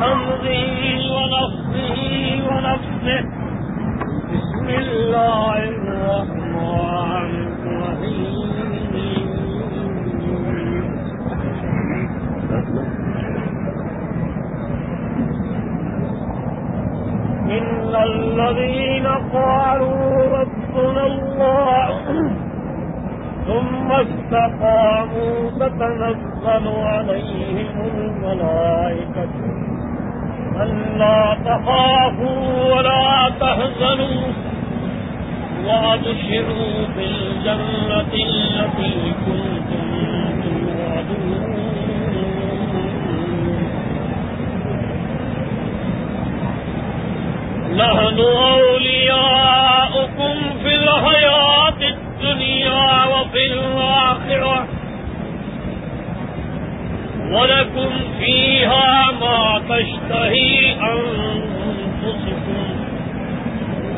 حمده ونفسه ونفسه. بسم الله الرحمن الرحيم. إن الذين قالوا ربنا الله ثم استقاموا تتنزل عليهم الملائكة. أن لا تخافوا ولا تهزنوا وأبشروا بالجنة التي كنتم توعدون. نحن أولياؤكم في الحياة الدنيا وفي الآخرة. ولكم فيها ما تشتهي أنفسكم.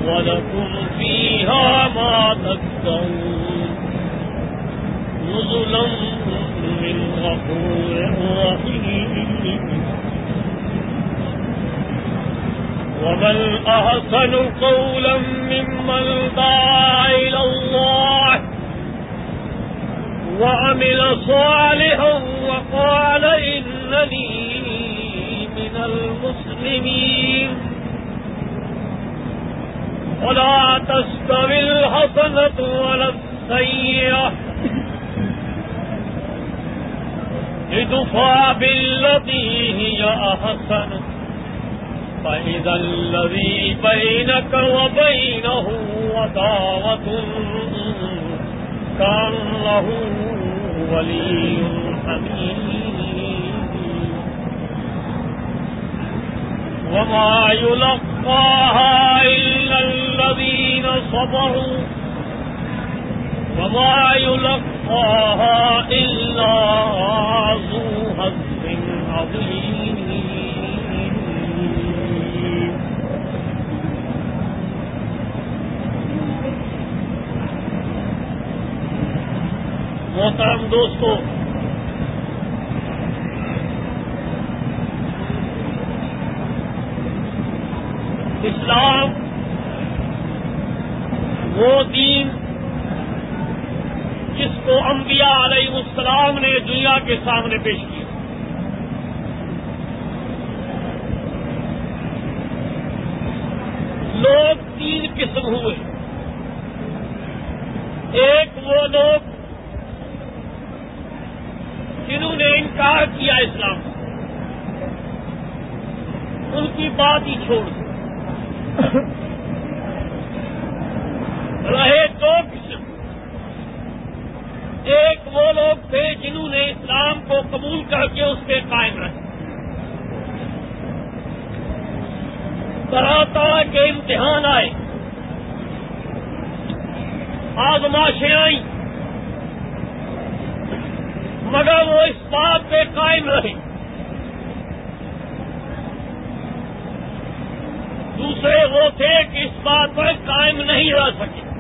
ولكم فيها ما تكترون نزلا من غفور رحيم. ومن أحسن قولا ممن دعا إلى الله وعمل صالحا وقال إنني من المسلمين. ولا تستوي الحسنة ولا السيئة. ادفع بالتي هي أحسن. فإذا الذي بينك وبينه وطاوة له ولي حميد. وما يلقاها إلا الذين صبروا. وما يلقاها إلا ذو حظ عظيم. محترم دوستو، اسلام وہ دین جس کو انبیاء علیہ السلام نے دنیا کے سامنے پیش کیا۔ لوگ تین قسم ہوئے ایک وہ لوگ جنہوں نے انکار کیا اسلام ان کی بات ہی چھوڑ دی رہے دو قسم ایک وہ لوگ تھے جنہوں نے اسلام کو قبول کر کے اس کے قائم رکھے طرح طرح کے امتحان آئے آزماشیں آئیں مگر وہ اس بات پہ قائم رہے دوسرے وہ تھے کہ اس بات پر قائم نہیں رہ سکے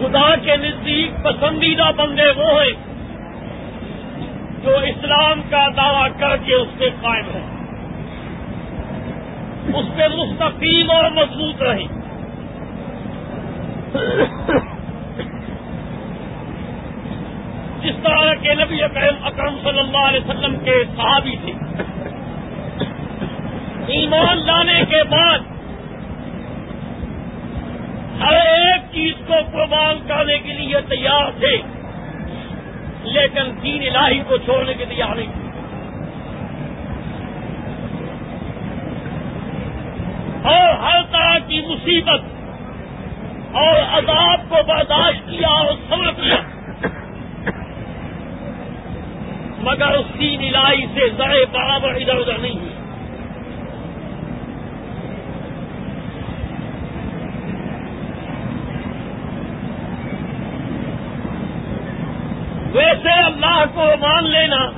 خدا کے نزدیک پسندیدہ بندے وہ ہیں جو اسلام کا دعوی کر کے اس سے قائم ہیں۔ اس پہ مستقیم اور مضبوط رہے جس طرح کے نبی اکرم اکرم صلی اللہ علیہ وسلم کے صحابی تھے۔ ایمان لانے کے بعد ہر ایک چیز کو قربان کرنے کے لیے تیار تھے۔ لیکن دین الہی کو چھوڑنے کے تیار نہیں۔ اور ہر طرح کی مصیبت اور عذاب کو برداشت کیا اور سمجھ کیا۔ مگر اس دین الہی سے ذرے برابر ادھر ادھر نہیں۔ ہوئی ویسے اللہ کو مان لینا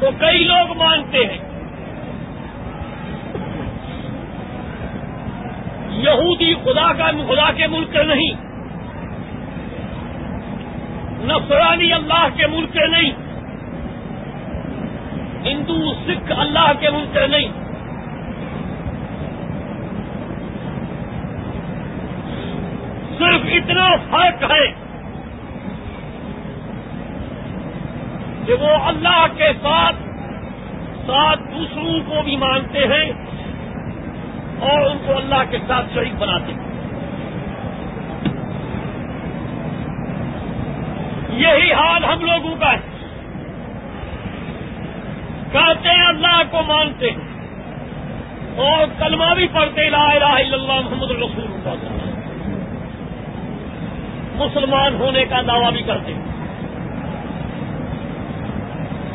تو کئی لوگ مانتے ہیں۔ یہودی خدا کا خدا کے ملک نہیں۔ نفرانی اللہ کے ملک نہیں۔ ہندو، سکھ اللہ کے ملک نہیں۔ صرف اتنا فرق ہے۔ کہ وہ اللہ کے ساتھ ساتھ دوسروں کو بھی مانتے ہیں اور ان کو اللہ کے ساتھ شریک بناتے ہیں۔ یہی حال ہم لوگوں کا ہے۔ کہتے ہیں اللہ کو مانتے ہیں اور کلمہ بھی پڑھتے لا الہ الا اللہ محمد رسول اللہ۔ مسلمان ہونے کا دعویٰ بھی کرتے ہیں۔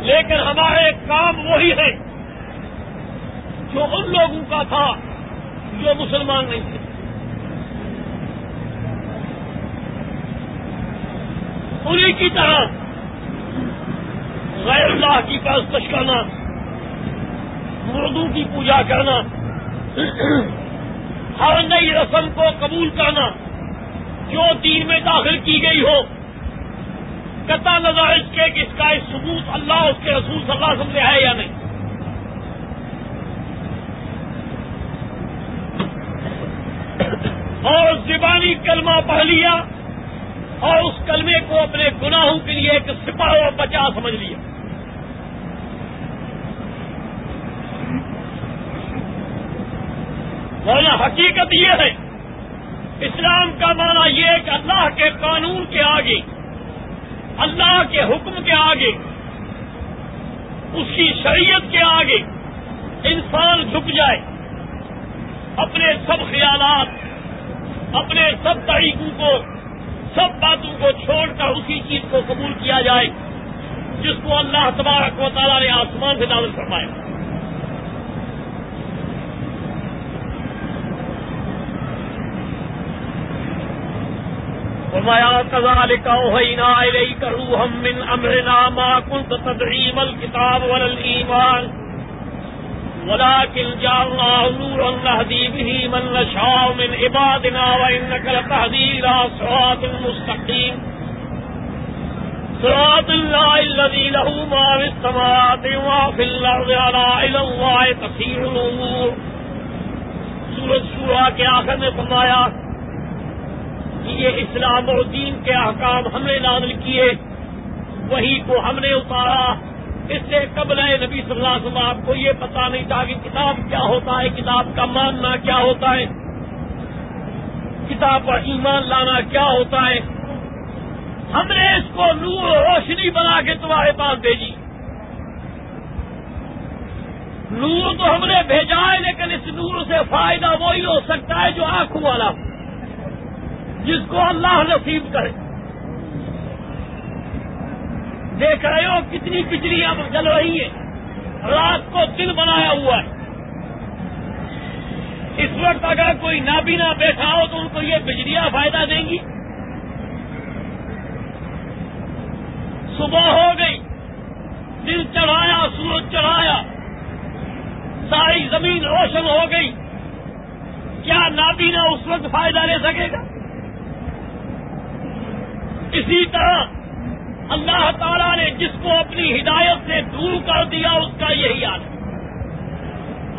لیکن ہمارے کام وہی ہے جو ان لوگوں کا تھا، جو مسلمان نہیں تھے۔ انہیں کی طرح غیر اللہ کی پرستش کرنا مردو کی پوجا کرنا، ہر نئی رسم کو قبول کرنا جو دین میں داخل کی گئی ہو قطع نظر اس کے کہ اس کا ثبوت اللہ اس کے رسول صلی اللہ علیہ وسلم سے ہے یا نہیں۔ اور زبانی کلمہ پڑھ لیا اور اس کلمے کو اپنے گناہوں کے لیے ایک سپاہ اور بچا سمجھ لیا۔ ورنہ حقیقت یہ ہے، اسلام کا معنی یہ ہے کہ اللہ کے قانون کے آگے اللہ کے حکم کے آگے اس کی شریعت کے آگے انسان جھک جائے۔ اپنے سب خیالات، اپنے سب طریقوں کو، سب باتوں کو چھوڑ کر اسی چیز کو قبول کیا جائے، جس کو اللہ تبارک و تعالیٰ نے آسمان سے نازل فرمایا۔ فرمایا كذلك اوحينا اليك روحا من امرنا ما كنت تدعي ما الكتاب ولا الايمان ولكن جعلناه نورا نهدي به من نشاء من عبادنا وانك لتهدي الى صراط مستقيم صراط الله الذي له ما في السماوات وما في الارض على الى الله تسير الامور. سورج شورا کے آخر میں فرمایا یہ اسلام اور دین کے احکام ہم نے نازل کیے، وہی کو ہم نے اتارا۔ اس سے قبل نبی صلی اللہ علیہ وسلم، آپ کو یہ پتا نہیں تھا کہ کتاب کیا ہوتا ہے، کتاب کا ماننا کیا ہوتا ہے، کتاب پر ایمان لانا کیا ہوتا ہے۔ ہم نے اس کو نور روشنی بنا کے تمہارے پاس بھیجی۔ نور تو ہم نے بھیجا ہے، لیکن اس نور سے فائدہ وہی ہو سکتا ہے جو آنکھوں والا ہو۔ جس کو اللہ نصیب کرے۔ دیکھ رہے ہو کتنی بجلیاں جل رہی ہیں۔ رات کو دن بنایا ہوا ہے۔ اس وقت اگر کوئی نابینا بیٹھا ہو تو ان کو یہ بجلیاں فائدہ دیں گی۔ صبح ہو گئی۔ دن چڑھایا، سورج چڑھایا۔ ساری زمین روشن ہو گئی۔ کیا نابینا اس وقت فائدہ لے سکے گا؟ اسی طرح اللہ تعالیٰ نے جس کو اپنی ہدایت سے دور کر دیا، اس کا یہی حال ہے۔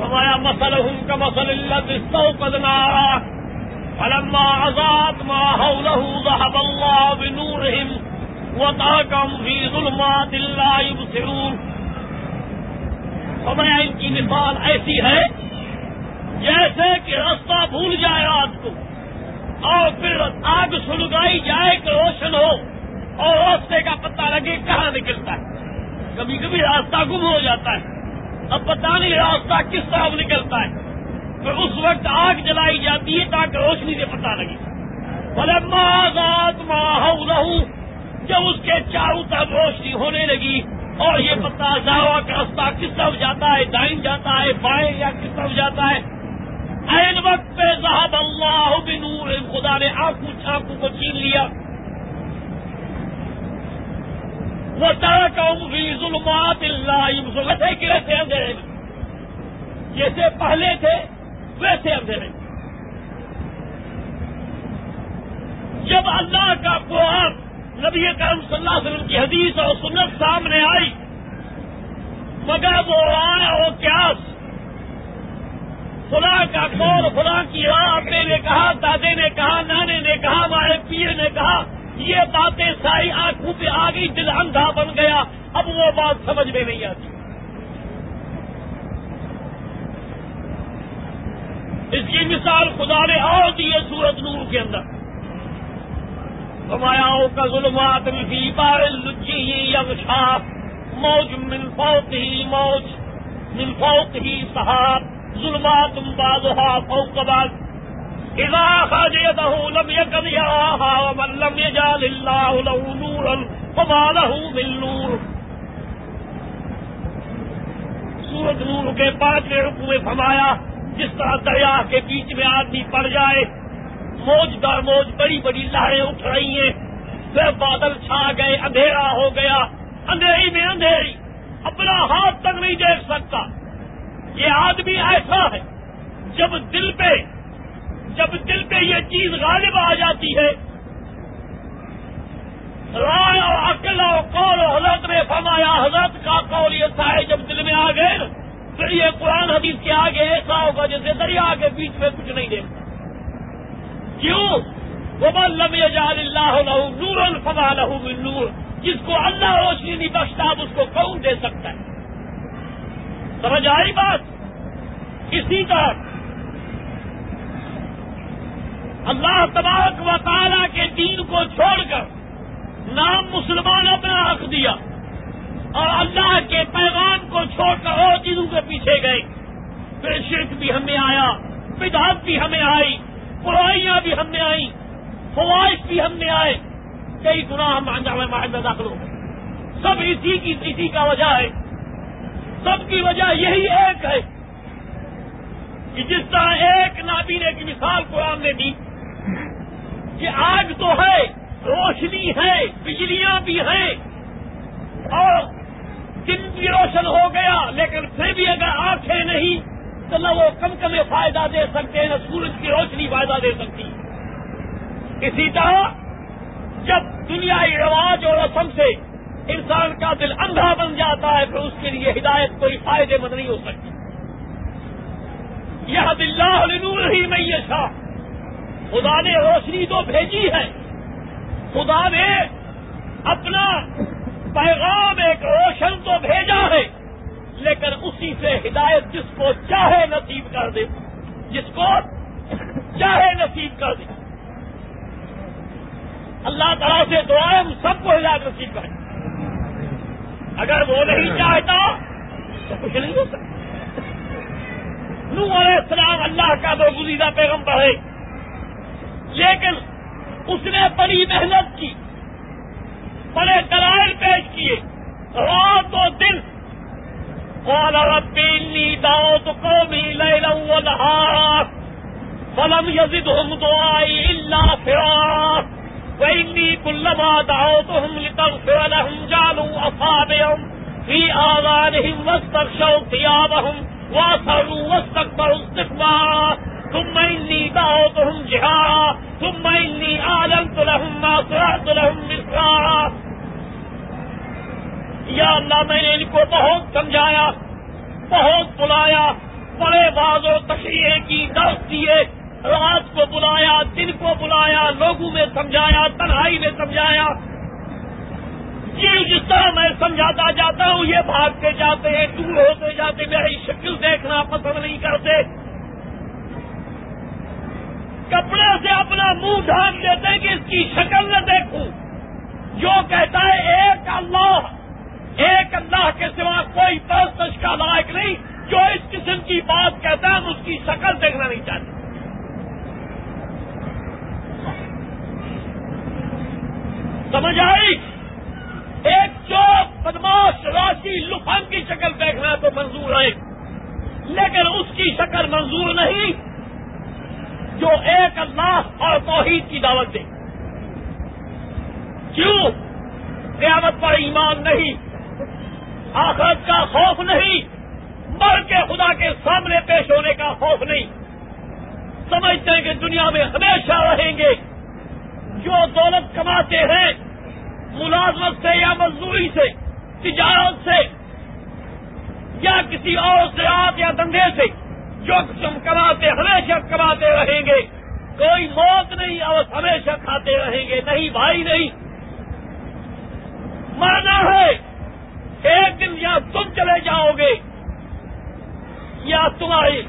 ہمارا مسل ہوں کا مسل اللہ سو قدنا فلما آزاد ذهب الله بنورهم وتركهم في ظلمات لا يبصرون۔ فرمایا، ان کی مثال ایسی ہے جیسے کہ راستہ بھول جائے رات کو۔ اور پھر آگ سلگائی، جائے کہ روشن ہو اور راستے کا پتہ لگے کہاں نکلتا ہے۔ کبھی کبھی راستہ گم ہو جاتا ہے۔ اب پتہ نہیں راستہ کس طرف نکلتا ہے۔ پھر اس وقت آگ جلائی جاتی ہے تاکہ روشنی سے پتہ لگے۔ بھلے آزاد ماحول جب اس کے چاروں طرف روشنی ہونے لگی اور یہ پتا جاوا کا راستہ کس طرف جاتا ہے، دائن جاتا ہے، بائیں یا کس طرف جاتا ہے این وقت پہ صاحب اللہ بنور، خدا نے آنکھوں چھانکوں کو چھین لیا۔ وہ بھی ظلمات اللہ ویسے کہ ویسے اندھیرے جیسے پہلے تھے، ویسے اندھیرے جب اللہ کا قرآن نبی کرم صلی اللہ علیہ وسلم کی حدیث اور سنت سامنے آئی، مگر وہ رائے اور کیاس خدا کا کور خدا کی راہ اپنے نے کہا، دادے نے کہا، نانے نے کہا ہمارے پیر نے کہا، یہ باتیں ساری آنکھوں پہ آ گئی، دل اندھا بن گیا، اب وہ بات سمجھ میں نہیں آتی۔ اس کی مثال خدا نے اور دی ہے سورت نور کے اندر۔ ہمایا کا ظلمات بھی بارش لچی یم موج منفوت ہی موج منفوت ہی صحاب ظلمات بعضها فوق بعض. اذا خرج يده لم يكن يراها ومن لم يجعل الله له نورا فما له من نور. سورج نور کے پانچویں رکو میں فرمایا، جس طرح دریا کے بیچ میں آدمی پڑ جائے، موج در موج بڑی بڑی لہریں اٹھ رہی ہیں، پھر بادل چھا گئے، اندھیرا ہو گیا، اندھیری میں اندھیری، اپنا ہاتھ تک نہیں دیکھ سکتا۔ یہ آدمی ایسا ہے، جب دل پہ، جب دل پہ یہ چیز غالب آ جاتی ہے، رائے اور عقل اور قول حضرت نے فرمایا، حضرت کا قول یہ تھا ہے جب دل میں آ گئے، پھر یہ قرآن حدیث کے آگے ایسا ہوگا جیسے دریا کے بیچ میں کچھ نہیں دیکھتا۔ کیوں؟ وہ لم جال اللہ نور الفما لہو نور۔ جس کو اللہ روشنی نہیں بخشتا اس کو کون دے سکتا ہے؟ سمجھ آئی بات؟ اسی طرح اللہ تبارک و تعالیٰ کے دین کو چھوڑ کر نام مسلمان اپنا حق دیا اور اللہ کے پیغام کو چھوڑ کر اور چیزوں کے پیچھے گئے۔ پھر شرک بھی ہمیں آیا، بدعت بھی ہمیں آئی، برائیاں بھی ہم نے آئی خواہش بھی ہم نے آئے۔ کئی گناہ ہم انجام معاہدہ داخل ہو گئے سب اسی کی، اسی کا وجہ ہے۔ سب کی وجہ یہی ایک ہے۔ کہ جس طرح ایک نابینے کی مثال قرآن نے دی، کہ آگ تو ہے، روشنی ہے، بجلیاں بھی ہیں، اور دن بھی روشن ہو گیا، لیکن پھر بھی اگر آنکھیں نہیں، تو نہ وہ کم کم فائدہ دے سکتے ہیں نہ سورج کی روشنی فائدہ دے سکتی۔ اسی طرح جب دنیائی رواج اور رسم سے انسان کا دل اندھا بن جاتا ہے، پھر اس کے لیے ہدایت کوئی فائدے مند نہیں ہو سکتی۔ یہ دلہ نور ہی میں یہ خدا نے روشنی تو بھیجی ہے۔ خدا نے اپنا پیغام ایک روشن تو بھیجا ہے۔ لیکن اسی سے ہدایت جس کو چاہے نصیب کر دے۔ جس کو چاہے نصیب کر دے۔ اللہ تعالیٰ سے دعائیں ہم سب کو ہدایت نصیب کریں اگر وہ نہیں چاہتا، تو کچھ نہیں ہو سکتا۔ نو علیہ السلام اللہ کا دو گزیدہ پیغم پڑھے لیکن اس نے بڑی محنت کی، بڑے دلائل پیش کیے۔ رات و دن قال رب إني دعوت قومي ليلا ونهارا فلم يزدهم دعائي إلا فرارا وإني كلما دعوتهم لتغفر لهم جعلوا أصابعهم في آذانهم واستغشوا ثيابهم وأصروا واستكبروا استكبارا ثم إني دعوتهم جهارا ثم إني أعلنت لهم ما صرعت لهم مسرارا یا اللہ میں نے ان کو بہت سمجھایا، بہت بلایا، بڑے باز و تشریح کی درد دیے، رات کو بلایا، دن کو بلایا، لوگوں میں سمجھایا، تنہائی میں سمجھایا یہ جس طرح میں سمجھاتا جاتا ہوں، یہ بھاگتے جاتے ہیں، دور ہوتے جاتے میری شکل دیکھنا پسند نہیں کرتے۔ کپڑے سے اپنا منہ ڈھانک دیتے کہ اس کی شکل نہ دیکھوں۔ جو کہتا ہے، ایک اللہ ایک اللہ کے سوا کوئی پرستش کا لائق نہیں۔ جو اس قسم کی بات کہتا ہے، ہم اس کی شکل دیکھنا نہیں چاہتے۔ سمجھ آئی؟ ایک چوک بدماش راشی لفن کی شکل دیکھنا تو منظور ہے۔ لیکن اس کی شکل منظور نہیں جو ایک اللہ اور توحید کی دعوت دے۔ کیوں؟ قیامت پر ایمان نہیں، آخرت کا خوف نہیں، مر کے خدا کے سامنے پیش ہونے کا خوف نہیں۔ سمجھتے ہیں کہ دنیا میں ہمیشہ رہیں گے۔ جو دولت کماتے ہیں ملازمت سے یا مزدوری سے، تجارت سے، یا کسی اور زراعت یا دنگے سے، جو تم کماتے، ہمیشہ کماتے رہیں گے۔ کوئی موت نہیں، اور ہمیشہ کھاتے رہیں گے۔ نہیں بھائی، نہیں۔ مانا ہے، ایک دن یا تم چلے جاؤ گے، یا تمہاری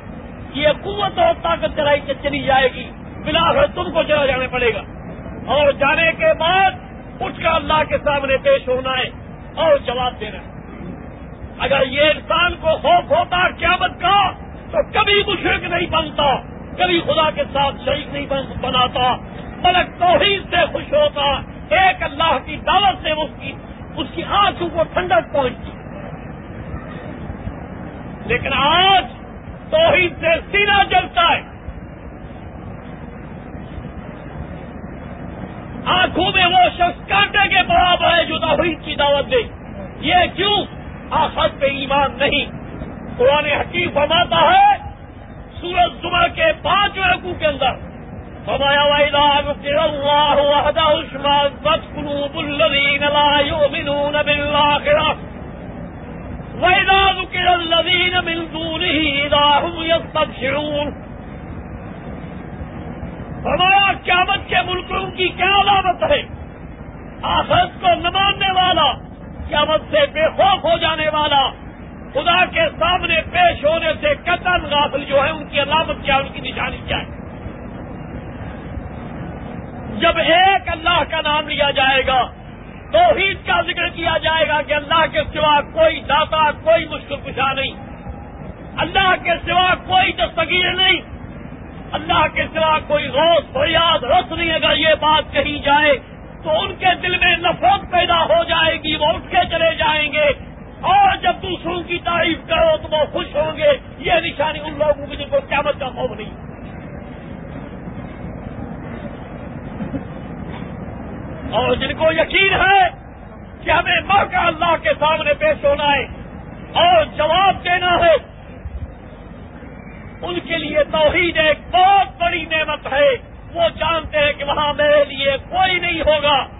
یہ قوت اور طاقت چلائی چلی جائے گی۔ بلا کر تم کو چلا جانا پڑے گا۔ اور جانے کے بعد اٹھ کر اللہ کے سامنے پیش ہونا ہے اور جواب دینا ہے۔ اگر یہ انسان کو خوف ہوتا قیامت کا، تو کبھی مشرق نہیں بنتا، کبھی خدا کے ساتھ شریک نہیں بناتا۔ ملک توحید سے خوش ہوتا، ایک اللہ کی دعوت سے اس کی اس کی آنکھوں کو ٹھنڈک پہنچتی۔ لیکن آج توحید سے سینہ جلتا ہے۔ آنکھوں میں وہ شخص کانٹے کے برابر ہے جو توحید کی دعوت دے۔ یہ کیوں آخر پہ ایمان نہیں؟ قرآن حکیم فرماتا ہے سورج زمر کے پانچ رقو کے اندر فرمایا وَإِذَا ذُكِرَ الَّذِينَ مِن دُونِهِ إِذَا هُمْ يَسْتَبْشِرُونَ فرمایا قیامت کے ملکوں کی کیا علامت ہے؟ آخرت کو نہ ماننے والا، قیامت سے بے خوف ہو جانے والا، خدا کے سامنے پیش ہونے سے قتل غافل جو ہے ان کی علامت کیا، ان کی نشانی کیا ہے؟ جب ایک اللہ کا نام لیا جائے گا تو کا ذکر کیا جائے گا کہ اللہ کے سوا کوئی داتا، کوئی مشکل کشا نہیں۔ اللہ کے سوا کوئی دستگیر نہیں۔ اللہ کے سوا کوئی روز فریاد رس نہیں، اگر یہ بات کہی جائے تو ان کے دل میں نفرت پیدا ہو جائے گی، وہ اٹھ کے چلے جائیں گے۔ اور جب دوسروں کی تعریف کرو تو وہ خوش ہوں گے۔ یہ نشانی ان لوگوں کی جن کو قیامت کا خوف نہیں۔ اور جن کو یقین ہے کہ ہمیں مر کا اللہ کے سامنے پیش ہونا ہے اور جواب دینا ہے ان کے لیے توحید ایک بہت بڑی نعمت ہے۔ وہ جانتے ہیں کہ وہاں میرے لیے کوئی نہیں ہوگا۔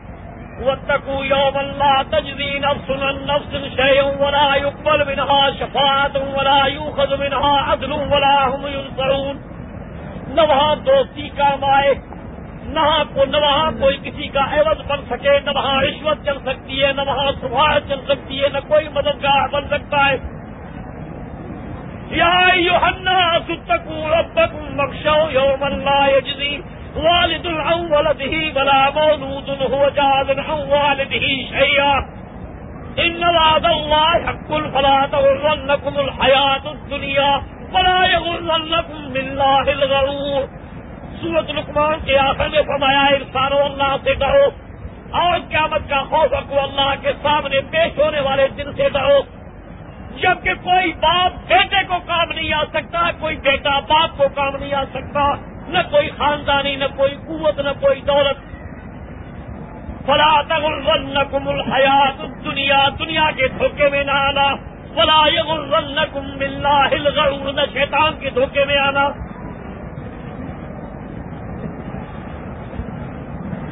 واتقوا يوما لا تجزي نفس عن نفس شيئا ولا يقبل منها شفاعة ولا يؤخذ منها عدل ولا هم ينصرون نہ وہاں دوستی کام آئے، نہ نہ وہاں کوئی کسی کا عوض بن سکے، نہ وہاں رشوت چل سکتی ہے، نہ وہاں سفارت چل سکتی ہے، نہ کوئی مددگار بن سکتا ہے۔ یا یوحنا ستکو ربکم مخشو یوم لا يجزي والد عن ولده ولا مولود هو جاز عن والده شيئا إن وعد الله حق فلا تغرنكم الحياة الدنيا ولا يغرنكم بالله الغرور. سورت لقمان کے آخر میں فرمایا انسان اللہ سے ڈرو اور قیامت کا خوف رکھو، اللہ کے سامنے پیش ہونے والے دن سے ڈرو۔ جبکہ کوئی باپ بیٹے کو کام نہیں آ سکتا، کوئی بیٹا باپ کو کام نہیں آ سکتا، نہ کوئی خاندانی، نہ کوئی قوت، نہ کوئی دولت. فلا تغرنکم الحیات الدنیا دنیا کے دھوکے میں نہ آنا. فلا یغرنکم باللہ الغرور، نہ شیطان کے دھوکے میں آنا.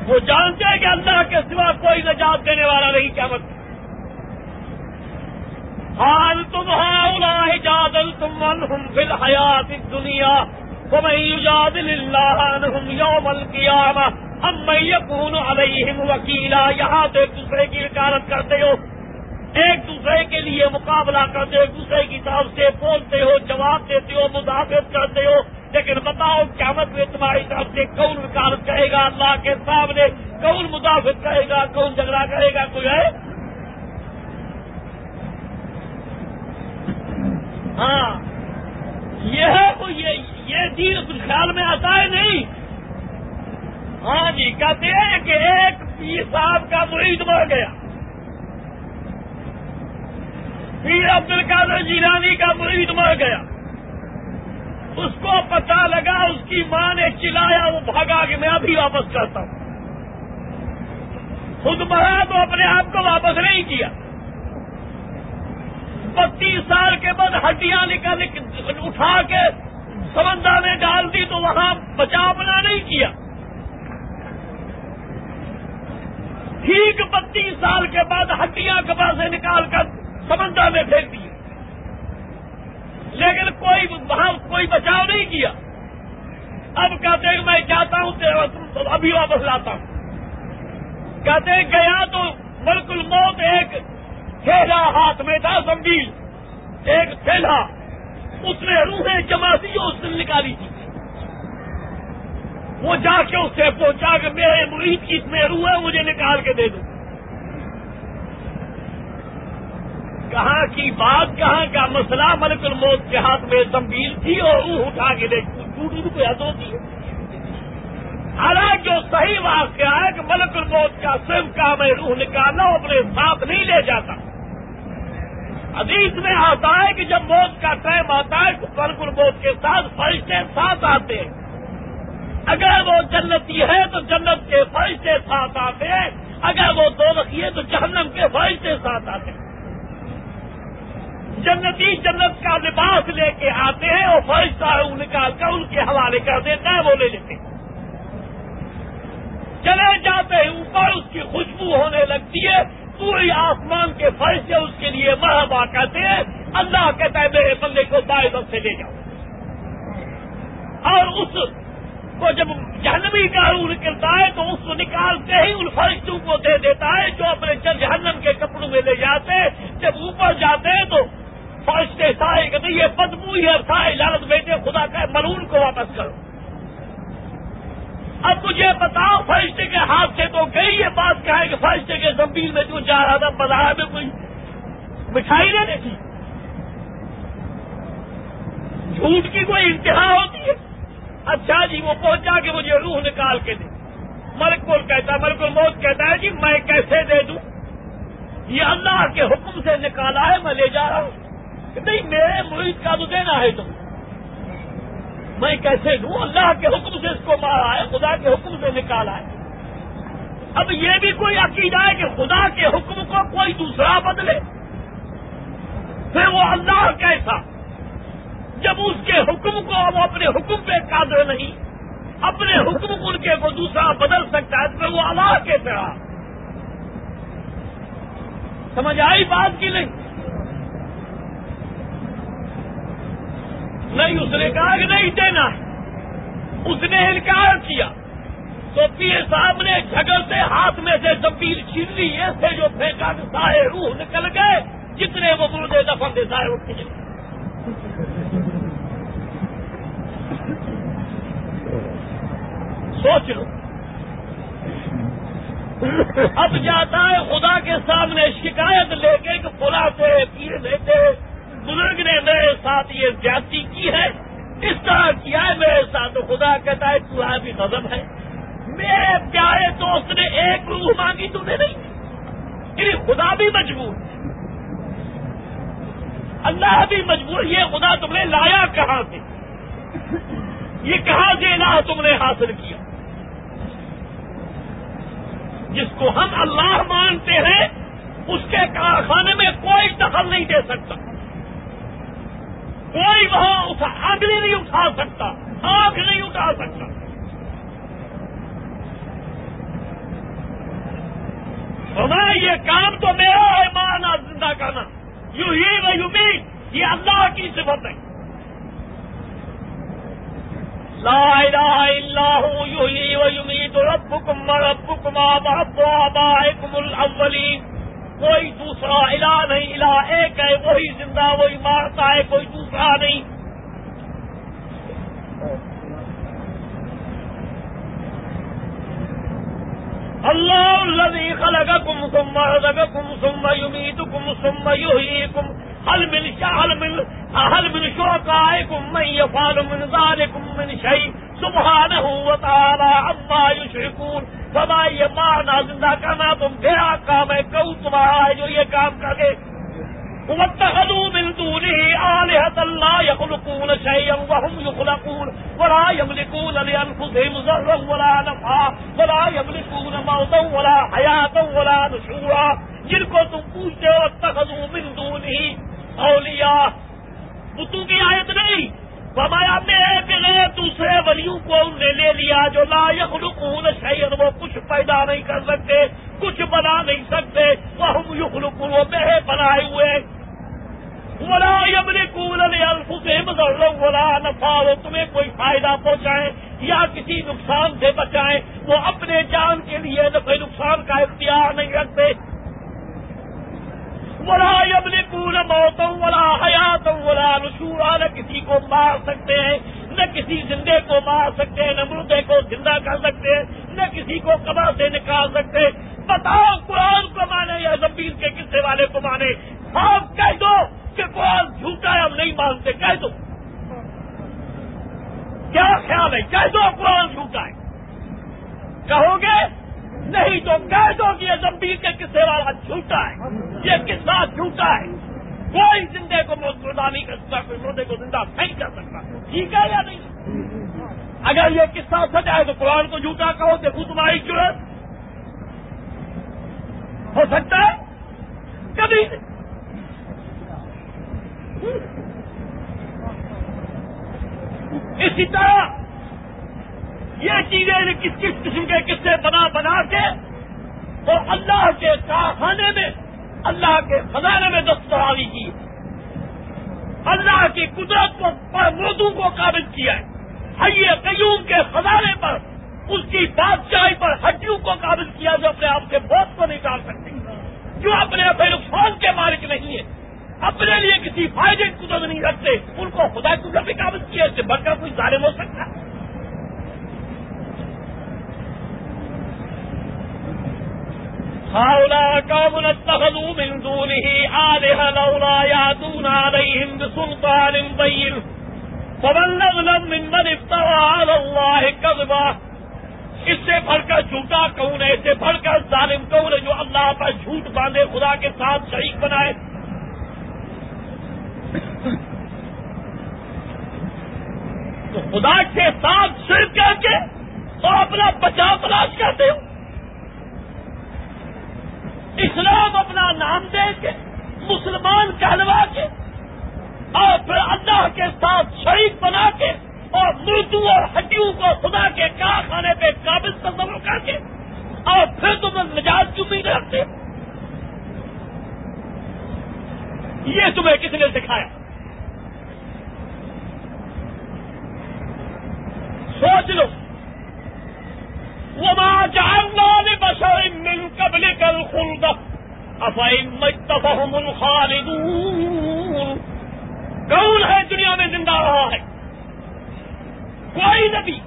وہ جانتے ہیں کہ اللہ کے سوا کوئی نجات دینے والا نہیں کیا مت حال تم ہاؤ جادل تم انہم فی الحیات الدنیا يوم القيامة أما يكون عليهم وكيلا؟ یہاں تو ایک دوسرے کی وکالت کرتے ہو، ایک دوسرے کے لیے مقابلہ کرتے ہو، ایک دوسرے کی طرف سے بولتے ہو، جواب دیتے ہو مدافعت کرتے ہو، لیکن بتاؤ قیامت میں تمہاری طرف سے کون وکالت کرے گا؟ اللہ کے سامنے کون مدافعت کرے گا؟ کون جھگڑا کرے گا؟ کوئی ہے؟ ہاں۔ یہ ہے یہ یہ دین کچھ خیال میں آتا ہے نہیں۔ ہاں جی کہتے ہیں کہ ایک پیر صاحب کا مرید مر گیا۔ پیر عبد القادر جیلانی کا مرید مر گیا۔ اس کو پتا لگا، اس کی ماں نے چلایا، وہ بھاگا کہ میں ابھی واپس کرتا ہوں۔ خود مرا تو اپنے آپ کو واپس نہیں کیا۔ بتیس سال کے بعد ہڈیاں نکال اٹھا کے سمندر میں ڈال دی تو وہاں بچا اپنا نہیں کیا۔ ٹھیک بتیس سال کے بعد ہڈیاں کپڑا سے نکال کر سمندر میں پھینک دی۔ لیکن کوئی وہاں کوئی بچاؤ نہیں کیا۔ اب کہتے ہیں میں چاہتا ہوں ابھی واپس لاتا ہوں۔ کہتے ہیں گیا تو ملک الموت ایک تھیلا ہاتھ میں تھا زمبیل ایک تھیلا اس نے روحیں جما دی جو اس نے نکالی تھی۔ وہ جا کے اس سے پہنچا کہ میرے مرید کی اس میں روح ہے، مجھے نکال کے دے دو۔ کہاں کی بات، کہاں کا مسئلہ؟ ملک الموت کے ہاتھ میں زمبیل تھی اور روح اٹھا کے دیکھ ٹوٹی کوئی حد ہوتی ہے۔ حالانکہ جو صحیح واقعہ ہے کہ ملک الموت کا صرف کا میں روح نکالنا اپنے ساتھ نہیں لے جاتا۔ حدیث میں آتا ہے کہ جب موت کا ٹائم آتا ہے تو ملک الموت کے ساتھ فرشتے ساتھ آتے ہیں۔ اگر وہ جنتی ہے تو جنت کے فرشتے ساتھ آتے ہیں۔ اگر وہ دو ہے تو جہنم کے فرشتے ساتھ آتے ہیں۔ جنتی جنت کا لباس لے کے آتے ہیں اور فرشتہ نکال کر ان کے حوالے کر دیتا ہے، وہ لے لیتے ہیں۔ چلے جاتے ہیں، اوپر اس کی خوشبو ہونے لگتی ہے۔ پوری آسمان کے فرشتے اس کے لیے مرحبا کہتے ہیں، اللہ کہتا ہے، میرے بندے کو بائیں وقت سے لے جاؤ۔ اور اس کو جب جہنمی کا روح نکلتا ہے تو اس کو نکالتے ہی ان فرشتوں کو دے دیتا ہے جو اپنے جہنم کے کپڑوں میں لے جاتے ہیں۔ جب اوپر جاتے ہیں تو فرشتے سائے کہ یہ بدبو ہی ہے سائے لالت بیٹے، خدا کا ملون کو واپس کرو۔ اب مجھے بتاؤ فرشتے کے ہاتھ سے تو گئی یہ بات کہا کہ فرشتے کے زمین میں جو جا رہا تھا، بازار میں کوئی مٹھائی لینے تھی جھوٹ کی کوئی انتہا ہوتی ہے؟ اچھا جی وہ پہنچا کہ مجھے روح نکال کے دے۔ ملک کو کہتا ہے؟ ملک الموت کہتا ہے جی میں کیسے دے دوں؟ یہ اللہ کے حکم سے نکالا ہے، میں لے جا رہا ہوں۔ نہیں، میرے مرید کا تو دینا ہے تم۔ میں کیسے دوں اللہ کے حکم سے اس کو مارا ہے، خدا کے حکم سے نکالا ہے۔ اب یہ بھی کوئی عقیدہ ہے کہ خدا کے حکم کو کوئی دوسرا بدلے۔ پھر وہ اللہ کیسا؟ جب اس کے حکم کو وہ اپنے حکم پہ قادر نہیں، اپنے حکم ان کے کو دوسرا بدل سکتا ہے، پھر وہ اللہ کے طرح۔ سمجھ آئی بات کی نہیں؟ نہیں اس نے کہا کہ نہیں دینا۔ اس نے انکار کیا۔ تو پیر صاحب نے جھگڑ سے ہاتھ میں سے زمین چھین لی، ایسے جو پھینکا کہ سارے روح نکل گئے، جتنے وہ مردے دفن دے سارے وہ کھینچ سوچ لو۔ اب جاتا ہے خدا کے سامنے شکایت لے کے کہ فلا سے پیر دیتے بزرگ نے میرے ساتھ یہ زیادتی کی ہے، اس طرح کیا ہے میرے ساتھ؟ تو خدا کہتا ہے تو بھی غضب ہے۔ میرے پیارے دوست نے ایک روح مانگی تم نے نہیں۔ یعنی خدا بھی مجبور۔ اللہ بھی مجبور، یہ خدا تم نے لایا کہاں سے؟ یہ کہاں سے نہ تم نے حاصل کیا؟ جس کو ہم اللہ مانتے ہیں، اس کے کارخانے میں کوئی دخل نہیں دے سکتا۔ کوئی وہاں اگلی نہیں اٹھا سکتا آگ نہیں اٹھا سکتا۔ میں یہ کام تو میرا ہے، مانا زندہ کرنا یو ہی و یو یہ اللہ کی صفت ہے۔ لا الہ الا ہوں یو ہی و یمیت ربکم ربکم آباد آبائکم الاولین۔ کوئی دوسرا الہ نہیں، الہ ایک ہے، وہی زندہ، وہی مارتا ہے، کوئی دوسرا نہیں۔ اللہ الذي خلقكم ثم رزقكم ثم يميتكم ثم يحييكم هل من هل من هل من شركائكم من يفعل من ذلكم من شيء سبحانه وتعالى عما يشركون سما یہ مارنا زندہ کرنا تم گیا کام ہے کہوں تمہارا ہے جو یہ کام کر دے واتخذوا من دونه آلهة لا يخلقون شيئا وهم يخلقون، ولا يملكون لأنفسهم ضرا ولا نفعا، ولا يملكون موتا ولا حياة ولا نشورا۔ جن کو تم پوچھتے ہو اتخذوا من دونه اولیاء۔ بتو کی آیت نہیں۔ فرمایا ولیوں کو ان نے لے لیا جو لا یخلقون شیئن، وہ کچھ پیدا نہیں کر سکتے، کچھ بنا نہیں سکتے وہ وہ میں بنائے ہوئے بولا یمن کول الف سے بولا نفا وہ تمہیں کوئی فائدہ پہنچائے یا کسی نقصان سے بچائیں۔ وہ اپنے جان کے لیے نفع نقصان کا اختیار نہیں رکھتے۔ ولا یملکون موتا ولا حیات ولا نشورا، نہ کسی کو مار سکتے ہیں۔ نہ کسی زندے کو مار سکتے ہیں نہ مردے کو زندہ کر سکتے ہیں نہ کسی کو کبا سے نکال سکتے۔ بتاؤ قرآن کو مانے یا زمین کے قصے والے کو مانے۔ آپ کہہ دو کہ قرآن جھوٹا ہے، ہم نہیں مانتے۔ کہہ دو۔ کیا خیال ہے؟ کہہ دو قرآن جھوٹا ہے۔ کہو گے؟ نہیں تو کہہ دو کہ یہ زمبیر کے قصے والا جھوٹا ہے۔ یہ قصہ جھوٹا ہے؟ کوئی زندے کو مردہ نہیں کر سکتا، کوئی مردے کو زندہ نہیں کر سکتا۔ ٹھیک ہے یا نہیں؟ اگر یہ قصہ سچ ہے تو قرآن کو جھوٹا کہو، دیکھو تمہاری ضرورت ہو سکتا ہے؟ کبھی اسی طرح یہ چیزیں یعنی کس کس قسم کے قصے بنا بنا کے تو اللہ کے کارخانے میں اللہ کے خزانے میں دستکاری کی۔ اللہ کی قدرت کو پر موضوع کو قابل کیا ہے۔ قیوم کے خزانے پر، اس کی بادشاہی پر ہڈیوں کو قابل کیا جو اپنے آپ سے بہت کو نکال سکتے جو اپنے اپنے نقصان کے مالک نہیں ہے۔ اپنے لیے کسی فائدے کی قدرت نہیں رکھتے۔ ان کو خدا قدرت بھی قابل کیا اس سے بڑھ کر کوئی ظالم ہو سکتا ہے۔ هؤلاء قوم اتخذوا من دونه آلهة لولا يأتون عليهم بسلطان بين. فمن أظلم ممن افترى على الله كذبا. اس سے بڑھ کر جھوٹا کون ہے؟ اس سے بڑھ کر ظالم کون ہے جو اللہ پر جھوٹ باندھے، خدا کے ساتھ شریک بنائے؟ تو خدا کے ساتھ شرک کر کے اور اپنا بچاؤ تلاش کرتے ہو۔ اسلام اپنا نام دے کے، مسلمان کہلوا کے، اور پھر اللہ کے ساتھ شریک بنا کے، اور مردو اور ہڈیوں کو خدا کے کارخانے پہ قابل تصور کر کے، اور پھر تم نجات کیوں نہیں رکھتے یہ تمہیں کس نے سکھایا؟ سوچ لو۔ وما جعلنا لبشر من قبلك الخلد. افائم اتفهم الخالدون. کون ہے دنیا میں زندہ رہا ہے؟ کوئی نبی،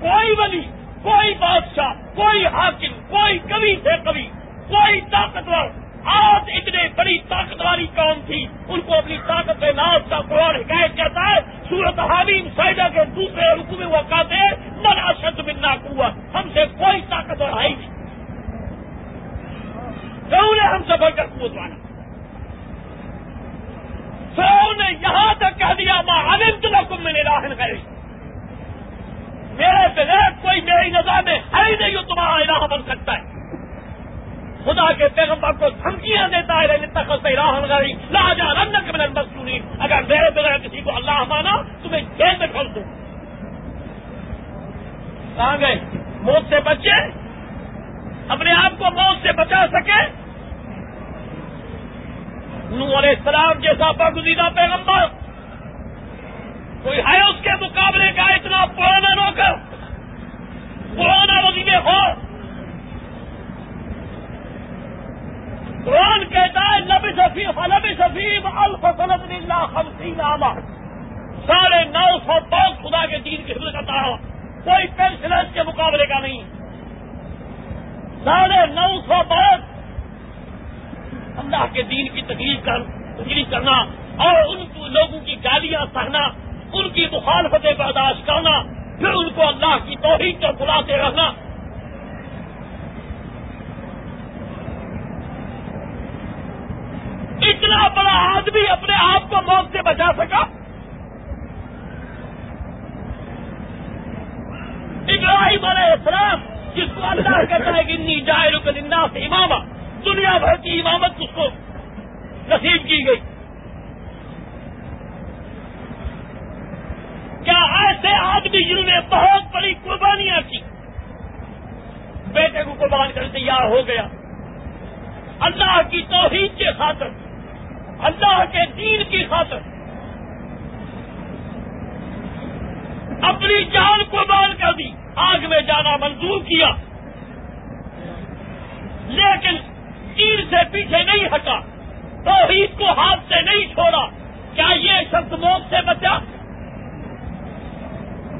کوئی ولی، کوئی بادشاہ، کوئی حاکم، کوئی کبھی سے کبھی، کوئی طاقتور آج اتنے بڑی طاقت والی قوم تھی، ان کو اپنی طاقت سے ناز کا قرآن حکایت کہتا ہے سورت حامیم سائڈا کے دوسرے رکو میں وہ کہتے ہیں، من اشد منا ہوا ہم سے کوئی طاقت اور آئی نہیں. کون ہے ہم سے بڑھ کر قوت والا سو نے یہاں تک کہہ دیا ماں انت لکم میں نے راہن کرے میرے بغیر کوئی میری نظر میں ہے ہی نہیں جو تمہارا الہ بن سکتا ہے۔ خدا کے پیغمبر کو دھمکیاں دیتا ہے راہ گاری لاجا رنگ میں بس اگر میرے بغیر کسی کو اللہ مانا، تمہیں جیل میں کھول دوں۔ کہاں گئے؟ موت سے بچے؟ اپنے آپ کو موت سے بچا سکے؟ نو علیہ السلام جیسا برگزیدہ پیغمبر۔ کوئی ہے اس کے مقابلے کا اتنا پرانا نوکر؟ پرانا وزیر ہو قرآن کہتا ہے نبی صفی نبی الفصلت اللہ خمسین عامہ ساڑھے نو سو پانچ خدا کے دین کی خدمت کرتا ہے کوئی پینشن کے مقابلے کا نہیں. ساڑھے نو سو پانچ اللہ کے دین کی تکلیف کر تکلیف کرنا اور ان لوگوں کی گالیاں سہنا ان کی مخالفتیں برداشت کرنا، پھر ان کو اللہ کی توحید پر بلاتے رہنا اتنا بڑا آدمی اپنے آپ کو موت سے بچا سکا۔ ابراہیم علیہ السلام، جس کو اللہ کہتا ہے کہ انی جائے رک سے امام دنیا بھر کی امامت اس کو نصیب کی گئی۔ کیا ایسے آدمی جنہوں نے بہت بڑی قربانیاں کی؟ بیٹے کو قربان کر تیار ہو گیا۔ اللہ کی توحید کے خاطر اللہ کے دین کی خاطر اپنی جان کو بال کر دی، آگ میں جانا منظور کیا۔ لیکن تیر سے پیچھے نہیں ہٹا، توحید کو ہاتھ سے نہیں چھوڑا۔ کیا یہ شخص موت سے بچا؟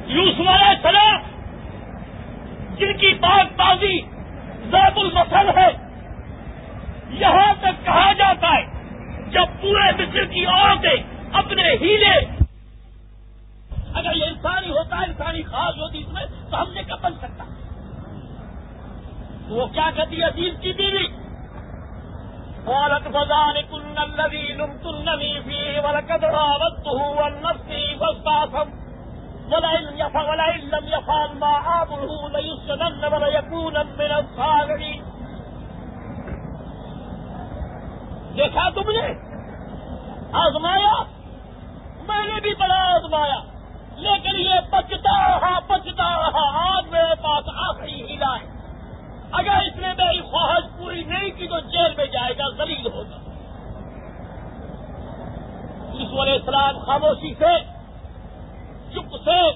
یوسف علیہ السلام، جن کی بات بازی زیب المسل ہے، یہاں تک کہا جاتا ہے۔ جب پورے مصر کی عورتیں اپنے ہیلے اگر یہ انسانی ہوتا، انسانی خاص ہوتی اس میں تو ہم نے کب بن سکتا؟ وہ کیا کہتی عزیز کی بیوی؟ عورت بزان کن الذي لمتنني فيه ولقد راودته والنفسي فاستعصم ولئن يفعل ولئن لم يفعل ما آمره ليسجنن وليكون من الصاغرين دیکھا تم نے آزمایا؟ میں نے بھی بڑا آزمایا۔ لیکن یہ پچتا رہا پچتا رہا۔ آج میرے پاس آخری ہیلا ہے۔ اگر اس نے میری خواہش پوری نہیں کی تو جیل میں جائے گا زلیل ہوگا۔ علیہ السلام خاموشی سے، چپ سے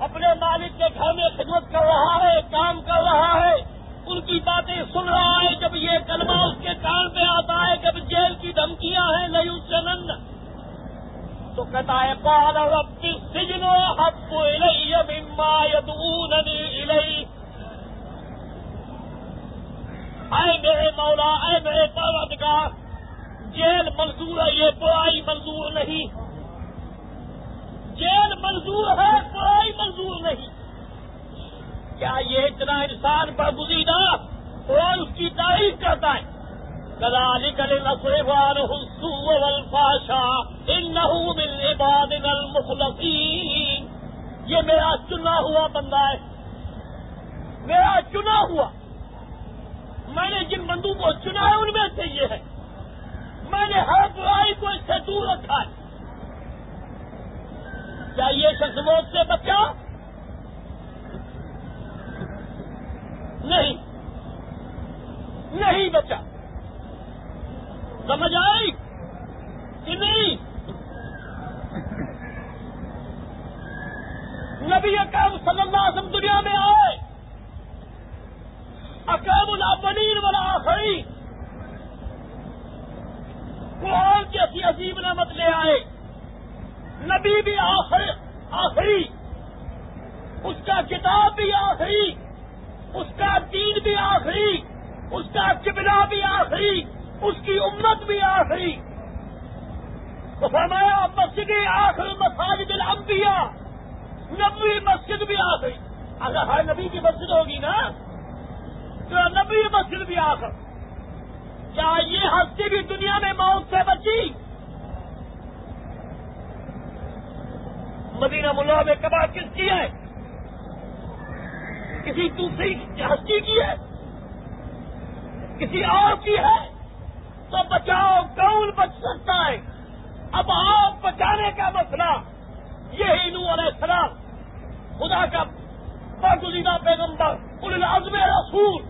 اپنے مالک کے گھر میں خدمت کر رہا ہے، کام کر رہا ہے۔ ان کی باتیں سن رہا ہے جب یہ کلمہ اس کے کان پہ آتا ہے، جب جیل کی دھمکیاں ہیں لو چنند تو کہتا ہے پال رب سجنو حب مما یدعوننی الی اے میرے مولا، اے میرے پروردگار، جیل منظور ہے، یہ برائی منظور نہیں۔ جیل منظور ہے، برائی منظور نہیں۔ کیا یہ اتنا انسان پر اور اس کی تعریف کرتا ہے؟ کلالی کل نسوان حسو الفاشا ان المخلصین۔ یہ میرا چنا ہوا بندہ ہے۔ میرا چنا ہوا۔ میں نے جن بندوں کو چنا ہے، ان میں سے یہ ہے۔ میں نے ہر برائی کو اس سے دور رکھا ہے۔ کیا یہ شخص موت سے بچا؟ نہیں نہیں بچا سمجھ آئی کہ نہیں؟ نبی اکرم صلی اللہ علیہ وسلم دنیا میں آئے۔ اکرم الاولین والا آخری قرآن کی عظیم نعمت لے آئے۔ نبی بھی آخری آخری۔ اس کا کتاب بھی آخری۔ اس کا دین بھی آخری، اس کا چبلا بھی آخری، اس کی امت بھی آخری۔ تو فرمایا، مسجد آخر مساجد الانبیاء نبی مسجد بھی آخری۔ اگر ہر نبی کی مسجد ہوگی نا، تو نبی مسجد بھی آخر۔ کیا یہ ہستی بھی دنیا میں موت سے بچی؟ مدینہ ملا میں کباب کس کی ہے؟ کسی دوسری ہستی کی ہے؟ کسی اور کی ہے؟ تو بچاؤ، کون بچ سکتا ہے؟ اب آپ بچانے کا مسئلہ یہ نو علیہ السلام، خدا کا برگزیدہ پیغمبر ان لازم رسول،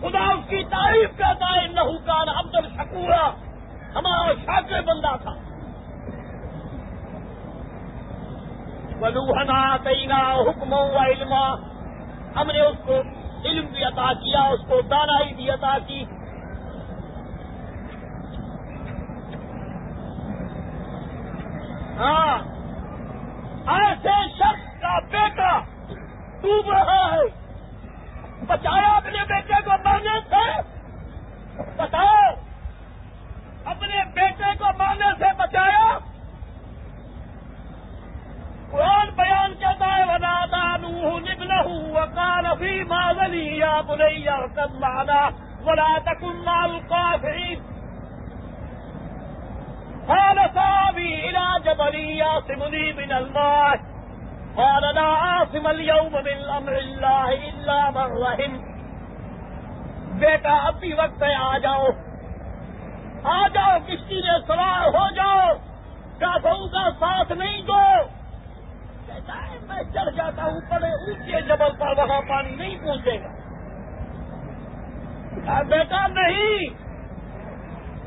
خدا اس کی تعریف کرتا ہے نہو کان عبد الشکورا ہمارا شاکر بندہ تھا۔ ولوہنا تینا حکم و علما ہم نے اس کو علم بھی عطا کیا، اس کو دانائی بھی عطا کی۔ ہاں ایسے شخص کا بیٹا ڈوب رہا ہے۔ بچایا اپنے بیٹے کو مارنے سے؟ بتاؤ اپنے بیٹے کو مارنے سے بچایا قرآن بیان کرتا ہے ونا دانو نبنہ وقال فی ماذلی یا بنی ارکب معنا ولا تکن مال القافرین قال صابی الى جبلی یاسمنی من الماء قال لا عاصم اليوم من امر اللہ الا من رحم۔ بیٹا، اب بھی وقت ہے، آ جاؤ۔ آ جاؤ، کشتی میں سوار ہو جاؤ۔ کافوں کا ساتھ نہیں دو۔ میں چڑھ جاتا ہوں بڑے اونچے جبل پر وہاں پانی نہیں پہنچے گا۔ بیٹا، نہیں۔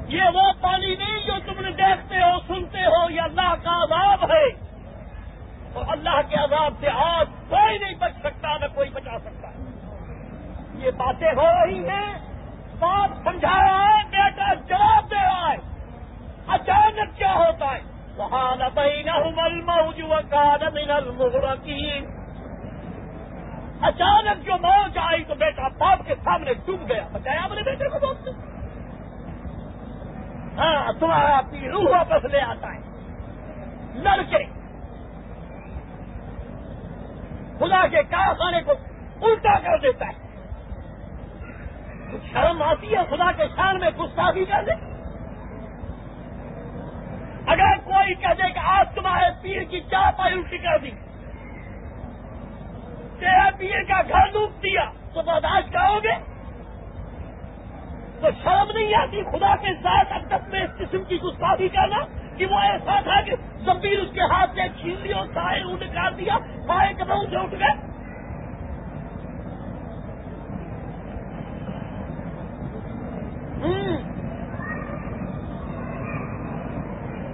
یہ وہ پانی نہیں جو تم نے دیکھتے ہو، سنتے ہو، یہ اللہ کا عذاب ہے۔ اور اللہ کے عذاب سے آج کوئی نہیں بچ سکتا، نہ کوئی بچا سکتا۔ یہ باتیں ہو رہی ہیں۔ بات سمجھا رہا ہے، بیٹا، جواب دے رہا ہے۔ اچانک کیا ہوتا ہے؟ وہاں نہ کان من المغرقین۔ اچانک جو موج آئی تو بیٹا باپ کے سامنے ڈوب گیا۔ بتایا اپنے بیٹے کو دوست ہاں تمہارا اپنی روح واپس لے آتا ہے۔ لڑکے۔ خدا کے کارخانے کو الٹا کر دیتا ہے۔ شرم آتی ہے، خدا کے شان میں گستاخی کر دے۔ اگر کوئی کہہ دے کہ آج تمہارے پیر کی چار پائی الٹی کر دی، تیرے پیر کا گھر ڈوب دیا، تو برداشت کرو گے؟ تو شرم نہیں آتی خدا کے ساتھ ادب میں اس قسم کی گستاخی کرنا کہ وہ ایسا تھا کہ زمین اس کے ہاتھ سے چھین لی اور سائے اونٹ کاٹ دیا سارے قدم سے اٹھ گئے؟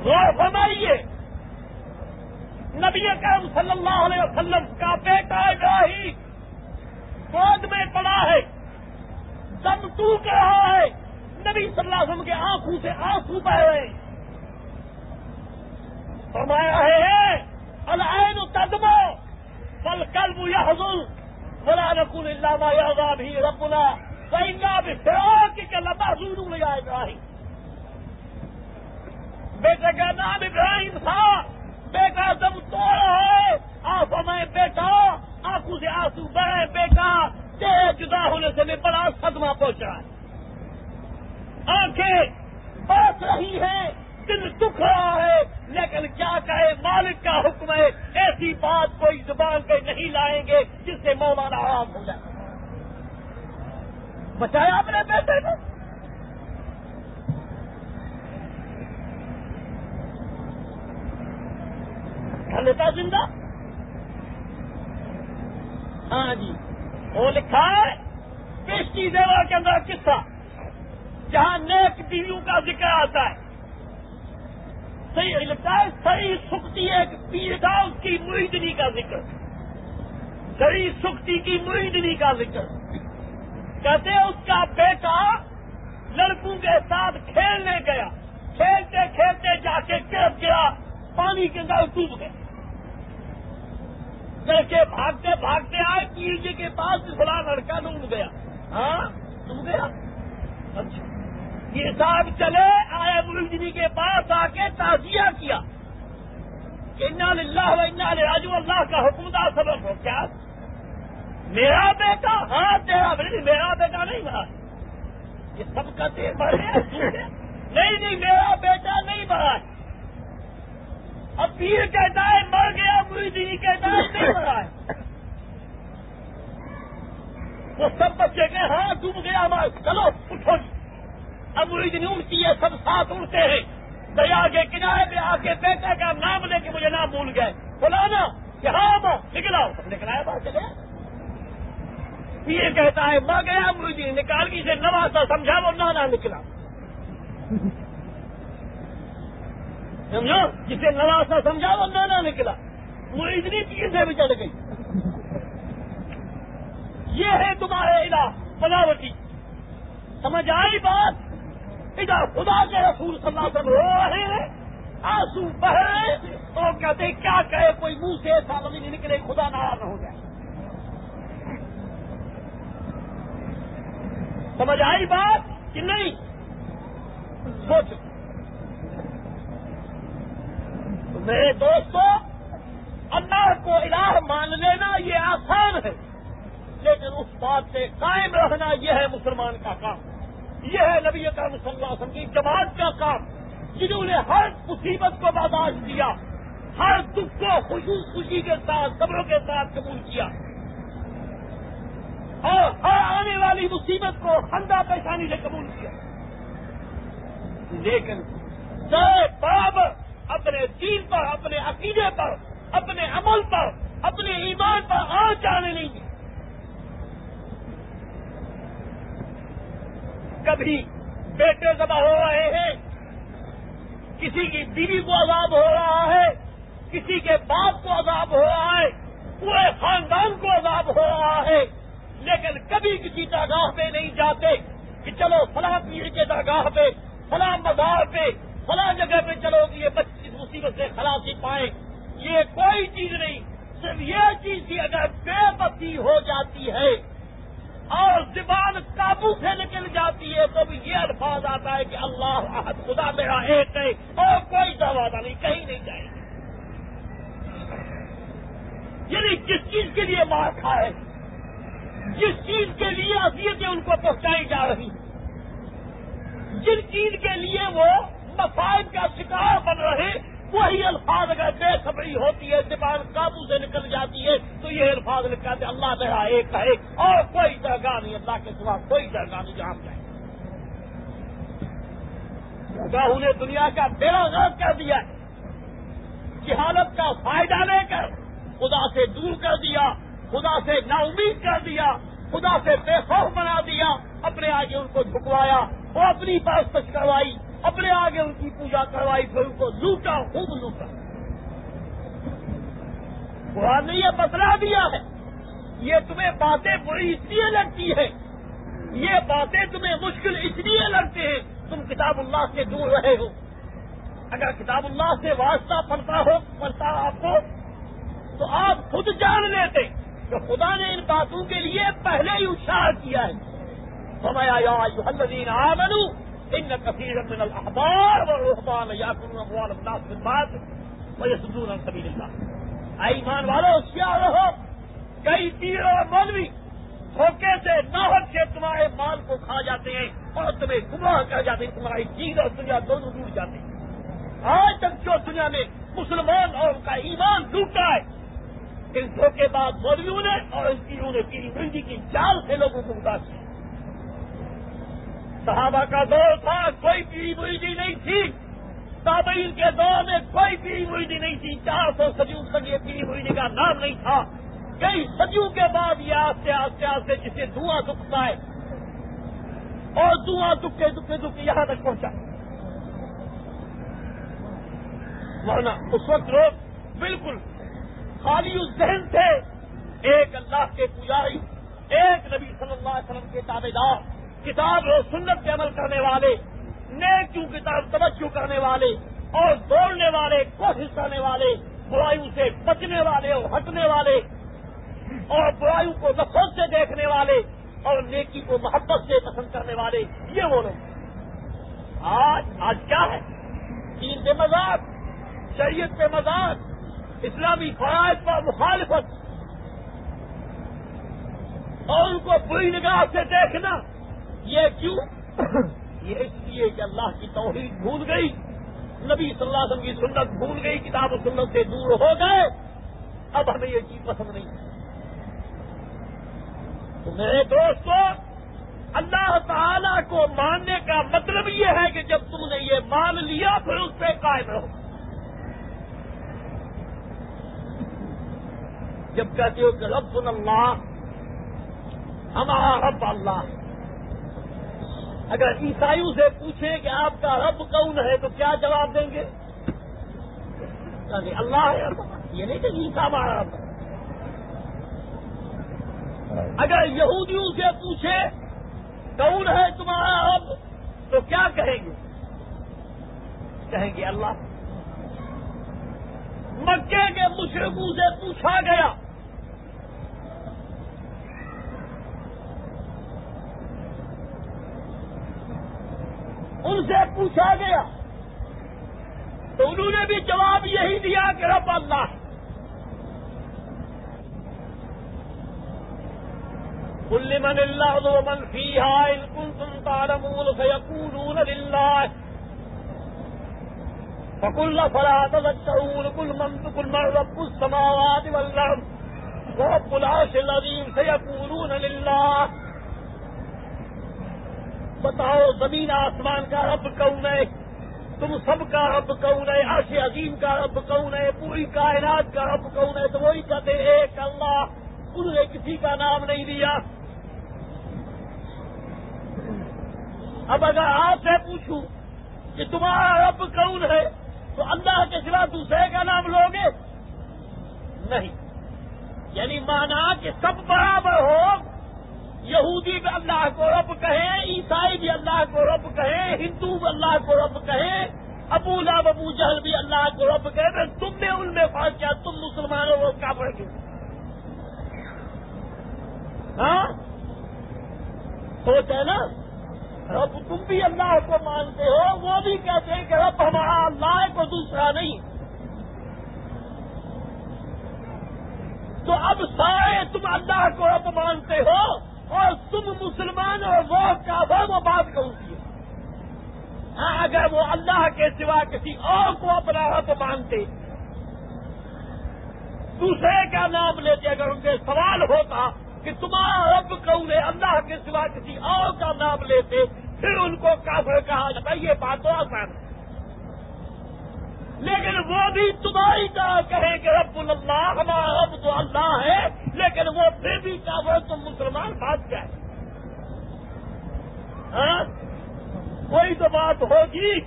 غور فرمائیے۔ نبی کرم صلی اللہ علیہ وسلم کا بیٹا گاہی گود میں پڑا ہے۔ دم ٹوٹ رہا ہے۔ نبی صلی اللہ علیہ وسلم کے آنکھوں سے آنسو بہ رہے فرمایا ہے، العین تدمو بل قلب یحزن، ولا نقول الا ما يرضى به ربنا، فإنا بفراقك لمحزونون يا ابراہیم۔ بیٹے کا نام ابراہیم تھا۔ بیٹا دم توڑا ہے، آپ ہمیں بیٹا، آنکھوں سے آنسو بڑے بیٹا، تیرے جدا ہونے سے میں بڑا صدمہ پہنچا ہے۔ آنکھیں برس رہی ہیں، دل دکھ رہا ہے، لیکن کیا کہے، مالک کا حکم ہے، ایسی بات کوئی زبان پہ نہیں لائیں گے جس سے مولانا آرام ہو جائے۔ بچایا اپنے بیٹے کو؟ لیتا زندہ؟ ہاں جی۔ وہ لکھا ہے پیشتی دیوا کے اندر قصہ۔ جہاں نیک بیویوں کا ذکر آتا ہے۔ صحیح لگتا ہے، صحیح سکتی ایک پیر تھا اس کی مریدنی کا ذکر۔ صحیح سکتی کی مریدنی کا ذکر۔ کہتے اس کا بیٹا لڑکوں کے ساتھ کھیلنے گیا۔ کھیلتے کھیلتے جا کے گر گیا، پانی کے اندر ڈوب گئے لڑکے بھاگتے بھاگتے آئے، پیر جی کے پاس بلا لڑکا ڈوب گیا۔ ہاں؟ ڈوب گیا؟ اچھا۔ یہ صاحب چلے، آئے ملزمی کے پاس آ کے تعزیہ کیا۔ اللہ راجو اللہ کا حکم دار سبب ہو۔ کیا؟ میرا بیٹا؟ ہاں تیرا بیٹا میرا بیٹا نہیں مرا یہ سب کا دیر بڑھے نہیں نہیں، میرا بیٹا نہیں مرا اب پیر کہتا ہے مر گیا مریدی کہتا ہے وہ سب بچے گئے ہاں ڈوب گیا ہمارا چلو، اٹھو۔ اب نہیں اڑتی ہے سب ساتھ اڑتے ہیں۔ دریا کے کنارے پہ آ کے بیٹا کا نام لے کے مجھے نام بھول گئے۔ بولا نا کہ ہاں نکلا نکلا ہے بات چلے۔ یہ کہتا ہے، ماں گیا مجھے نکال کی سے نوازا سمجھا وہ نانا نکلا۔ سمجھو؟ جسے نوازا سمجھا وہ نانا نکلا۔ وہ اتنی تیر سے بھی چڑھ گئی۔ یہ ہے تمہارے علاق بناوٹی سمجھ آئی بات؟ ادھر خدا کے رسول صلی اللہ علیہ وسلم رو رہے ہیں۔ آنسو بہ رہے تو کہتے کیا کہے، کوئی منہ سے ایسا نہیں نکلے، خدا ناراض ہو جائے سمجھ آئی بات کہ نہیں؟ سوچ میرے دوستوں اللہ کو الہ مان لینا یہ آسان ہے، لیکن اس بات سے قائم رہنا یہ ہے مسلمان کا کام۔ یہ ہے نبی کرم صلی اللہ علیہ وسلم کی جماعت کا کام، جنہوں نے ہر مصیبت کو برداشت کیا، ہر دکھ کو خوشی خوشی کے ساتھ، صبروں کے ساتھ قبول کیا۔ اور ہر آنے والی مصیبت کو خندہ پیشانی سے قبول کیا۔ لیکن باب اپنے دین پر، اپنے عقیدے پر اپنے عمل پر، اپنے ایمان پر آ جانے نہیں کبھی بیٹے ذبح ہو رہے ہیں، کسی کی بیوی کو عذاب ہو رہا ہے، کسی کے باپ کو عذاب ہو رہا ہے، پورے خاندان کو عذاب ہو رہا ہے۔ لیکن کبھی کسی درگاہ پہ نہیں جاتے کہ چلو فلاں پیر کے درگاہ پہ، فلاں مزار پہ، فلاں جگہ پہ چلو گی یہ بچی مصیبت سے خلاصی پائے یہ کوئی چیز نہیں، صرف یہ چیز کی اگر بے بتی ہو جاتی ہے اور زبان قابو سے نکل جاتی ہے، تو بھی یہ الفاظ آتا ہے کہ اللہ احد، خدا میرا ایک ہے، اور کوئی دروازہ نہیں، کہیں نہیں جائے گا۔ یعنی جس چیز کے لیے مار کھائے جس چیز کے لیے اذیتیں ان کو پہنچائی جا رہی ہیں، جن چیز کے لیے وہ مسائل کا شکار بن رہے وہی الفاظ اگر بے خبری ہوتی ہے، زبان قابو سے نکل جاتی ہے، تو یہ الفاظ نکالتے اللہ میرا ایک ہے اور کوئی درگاہ نہیں، اللہ کے سوا کوئی درگاہ نہیں جہاں جائے درگاہ نے دنیا کا بیڑا غرض کر دیا ہے جہالت کا فائدہ لے کر خدا سے دور کر دیا، خدا سے نا امید کر دیا، خدا سے بے خوف بنا دیا، اپنے آگے ان کو جھکوایا، وہ اپنی پرست کروائی۔ اپنے آگے ان کی پوجا کروائی، پھر ان کو لوٹا، خوب لوٹا۔ قرآن نے یہ بتلا دیا ہے۔ یہ تمہیں باتیں بری اس لیے لگتی ہے یہ باتیں تمہیں مشکل اس لیے لگتے ہیں۔ تم کتاب اللہ سے دور رہے ہو۔ اگر کتاب اللہ سے واسطہ پڑتا ہو پڑتا آپ کو، تو آپ خود جان لیتے کہ خدا نے ان باتوں کے لیے پہلے ہی اشار کیا ہے۔ سمایا یا الذین آمنوا ان کثیر من الاحبار والرهبان یاکلون اموال الناس بالباطل ويصدون عن سبیل اللہ اے ایمان والو ہوشیار رہو کئی پیر اور مولوی دھوکے سے ناحق سے تمہارے مال کو کھا جاتے ہیں اور تمہیں گمراہ کر جاتے ہیں، تمہاری چیز اور دنیا دونوں ڈوب جاتے ہیں۔ آج تک جو دنیا میں مسلمان اور ان کا ایمان ڈوبتا ہے، ان دھوکے بعد مولویوں نے اور ان پیروں نے، پیری بندی کی جال سے لوگوں کو اداس کیا۔ صحابہ کا دور تھا، کوئی پیڑھی مریدی نہیں تھی۔ تابعین کے دور میں کوئی پیڑھی مریدی نہیں تھی۔ چار سو سدیوں تک یہ پیڑھی مریدی کا نام نہیں تھا۔ کئی صدیوں کے بعد یہ آستے آستے آستے جسے دھواں دکھتا ہے اور دھواں دکھے دکھے دکھے یہاں تک پہنچا۔ ورنہ اس وقت لوگ بالکل خالی اس ذہن تھے۔ ایک اللہ کے پجاری، ایک نبی صلی اللہ علیہ وسلم کے تابے دار۔ کتاب و سنت کے عمل کرنے والے نیکیوں کی طرف توجہ کرنے والے اور دوڑنے والے کوشش کرنے والے، برائیوں سے بچنے والے اور ہٹنے والے اور برائیوں کو نفرت سے دیکھنے والے اور نیکی کو محبت سے پسند کرنے والے، یہ وہ لوگ آج آج کیا ہے؟ چین پہ مذاق، شریعت پہ مذاق، اسلامی فرائض پر مخالفت اور ان کو بری نگاہ سے دیکھنا۔ یہ کیوں؟ یہ اس لیے کہ اللہ کی توحید بھول گئی۔ نبی صلی اللہ علیہ وسلم کی سنت بھول گئی، کتاب و سنت سے دور ہو گئے۔ اب ہمیں یہ چیز پسند نہیں تو میرے دوستوں اللہ تعالی کو ماننے کا مطلب یہ ہے کہ جب تم نے یہ مان لیا، پھر اس پہ قائم رہو۔ جب کہتے ہو کہ رب اللہ، ہمارا رب اللہ۔ ہے اگر عیسائیوں سے پوچھیں کہ آپ کا رب کون ہے تو کیا جواب دیں گے؟ اللہ ہے یہ نہیں کہ عیسا مارا رب اگر یہودیوں سے پوچھے کون ہے تمہارا رب، تو کیا کہیں گے؟ کہیں گے اللہ۔ مکے کے مشرقوں سے پوچھا گیا ان سے پوچھا گیا۔ تو انہوں نے بھی جواب یہی دیا کہ رب اللہ۔ کل من اللہ من فیہا ان کنتم تعلمون فیقولون للہ۔ فکل فلا تذکرون کل من کل من رب السماوات والارض ورب العرش العظیم سیقولون للہ۔ بتاؤ، زمین آسمان کا رب کون ہے؟ تم سب کا رب کون ہے؟ عرش عظیم کا رب کون ہے؟ پوری کائنات کا رب کون ہے؟ تو وہی کہتے ایک اللہ۔ انہوں نے کسی کا نام نہیں لیا۔ اب اگر آپ سے پوچھوں کہ تمہارا رب کون ہے، تو اللہ کے سوا دوسرے کا نام لوگے؟ نہیں۔ یعنی مانا کہ سب برابر ہو یہودی بھی اللہ کو رب کہیں عیسائی بھی اللہ کو رب کہیں ہندو بھی اللہ کو رب کہیں ابو لاب ابو جہل بھی اللہ کو رب کہیں تم نے ان میں پاس کیا، تم مسلمانوں کو کیا پڑھ گئے ہاں؟ سوچ ہے نا؟ رب تم بھی اللہ کو مانتے ہو، وہ بھی کہتے ہیں کہ رب ہمارا اللہ کو دوسرا نہیں۔ تو اب سارے تم اللہ کو رب مانتے ہو اور تم مسلمان اور وہ کا وہ بات کرتی ہے ہاں اگر وہ اللہ کے سوا کسی اور کو اپنا رب مانتے، دوسرے کا نام لیتے، اگر ان کے سوال ہوتا کہ تمہارا رب کون ہے، اللہ کے سوا کسی اور کا نام لیتے، پھر ان کو کافر کہا جاتا، یہ بات تو آسان ہے۔ لیکن وہ بھی تمہاری طرح کہیں کہ رب اللہ، ہمارا رب تو اللہ ہے، لیکن وہ پھر بھی کافر تم مسلمان بات کیا ہے کوئی تو بات ہوگی۔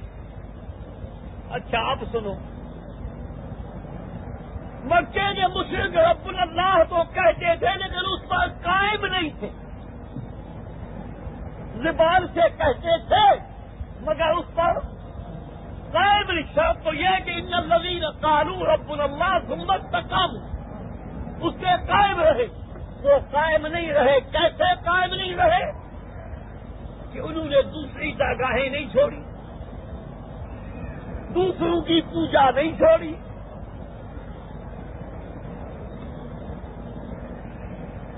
اچھا آپ سنو۔ مکے کے مشرق رب اللہ تو کہتے تھے، لیکن اس پر قائم نہیں تھے۔ زبان سے کہتے تھے، مگر اس پر قائم شرط تو یہ کہ ان الذین قالو رب اللہ گمت تکام اس سے قائم رہے۔ وہ قائم نہیں رہے۔ کیسے قائم نہیں رہے؟ کہ انہوں نے دوسری جگہیں نہیں چھوڑی۔ دوسروں کی پوجا نہیں چھوڑی۔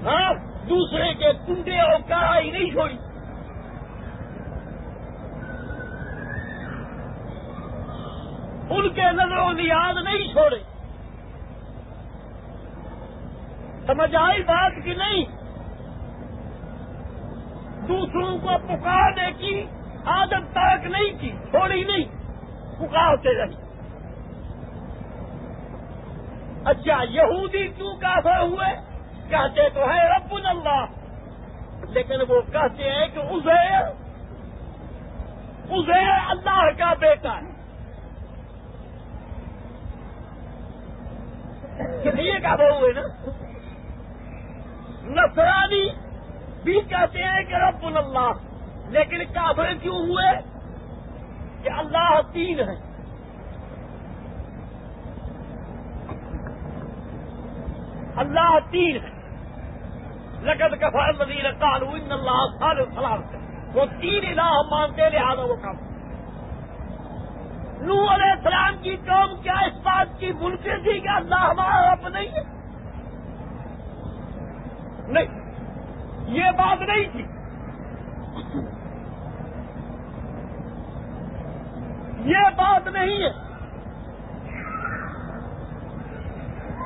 ہاں دوسرے کے کنڈے اور کڑائی نہیں چھوڑی۔ ان کے نظر و نیاز نہیں چھوڑے۔ سمجھ آئی بات کی نہیں؟ دوسروں کو پکارنے کی عادت ترک نہیں کی، چھوڑی نہیں، پکارتے رہی اچھا یہودی کیوں کافر ہوئے؟ کہتے تو ہے رب اللہ، لیکن وہ کہتے ہیں کہ ازیر ازیر اللہ کا بیٹا ہے۔ یہ کا بہو ہے نا۔ نصرانی بھی کہتے ہیں کہ رب اللہ، لیکن کافر کیوں ہوئے؟ کہ اللہ تین ہے اللہ تین ہے لقد کفر الذین قالوا ان اللہ صالح ثلاث وہ تین الہ مانتے لہذا وہ کام نو علیہ السلام کی قوم کیا اس بات کی منکر تھی کہ اللہ ہمارا رب نہیں ہے؟ نہیں. یہ بات نہیں تھی. یہ بات نہیں ہے.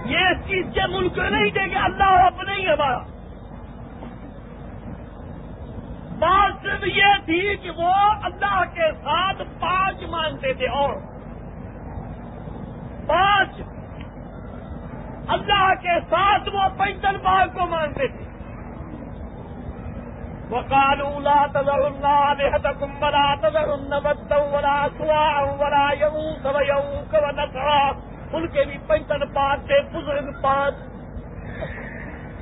یہ اس چیز کے ملک نہیں تھے کہ اللہ رب نہیں ہے ہمارا. بات یہ تھی کہ وہ اللہ کے ساتھ پانچ مانتے تھے اور پانچ اللہ کے ساتھ وہ پینتل باغ کو مانتے تھے۔ وہ لا تذر اللہ ولا تذر ودا ولا سوا ولا یعوق و ونسرا ان کے بھی پینتل پانچ تھے، بزرگ پانچ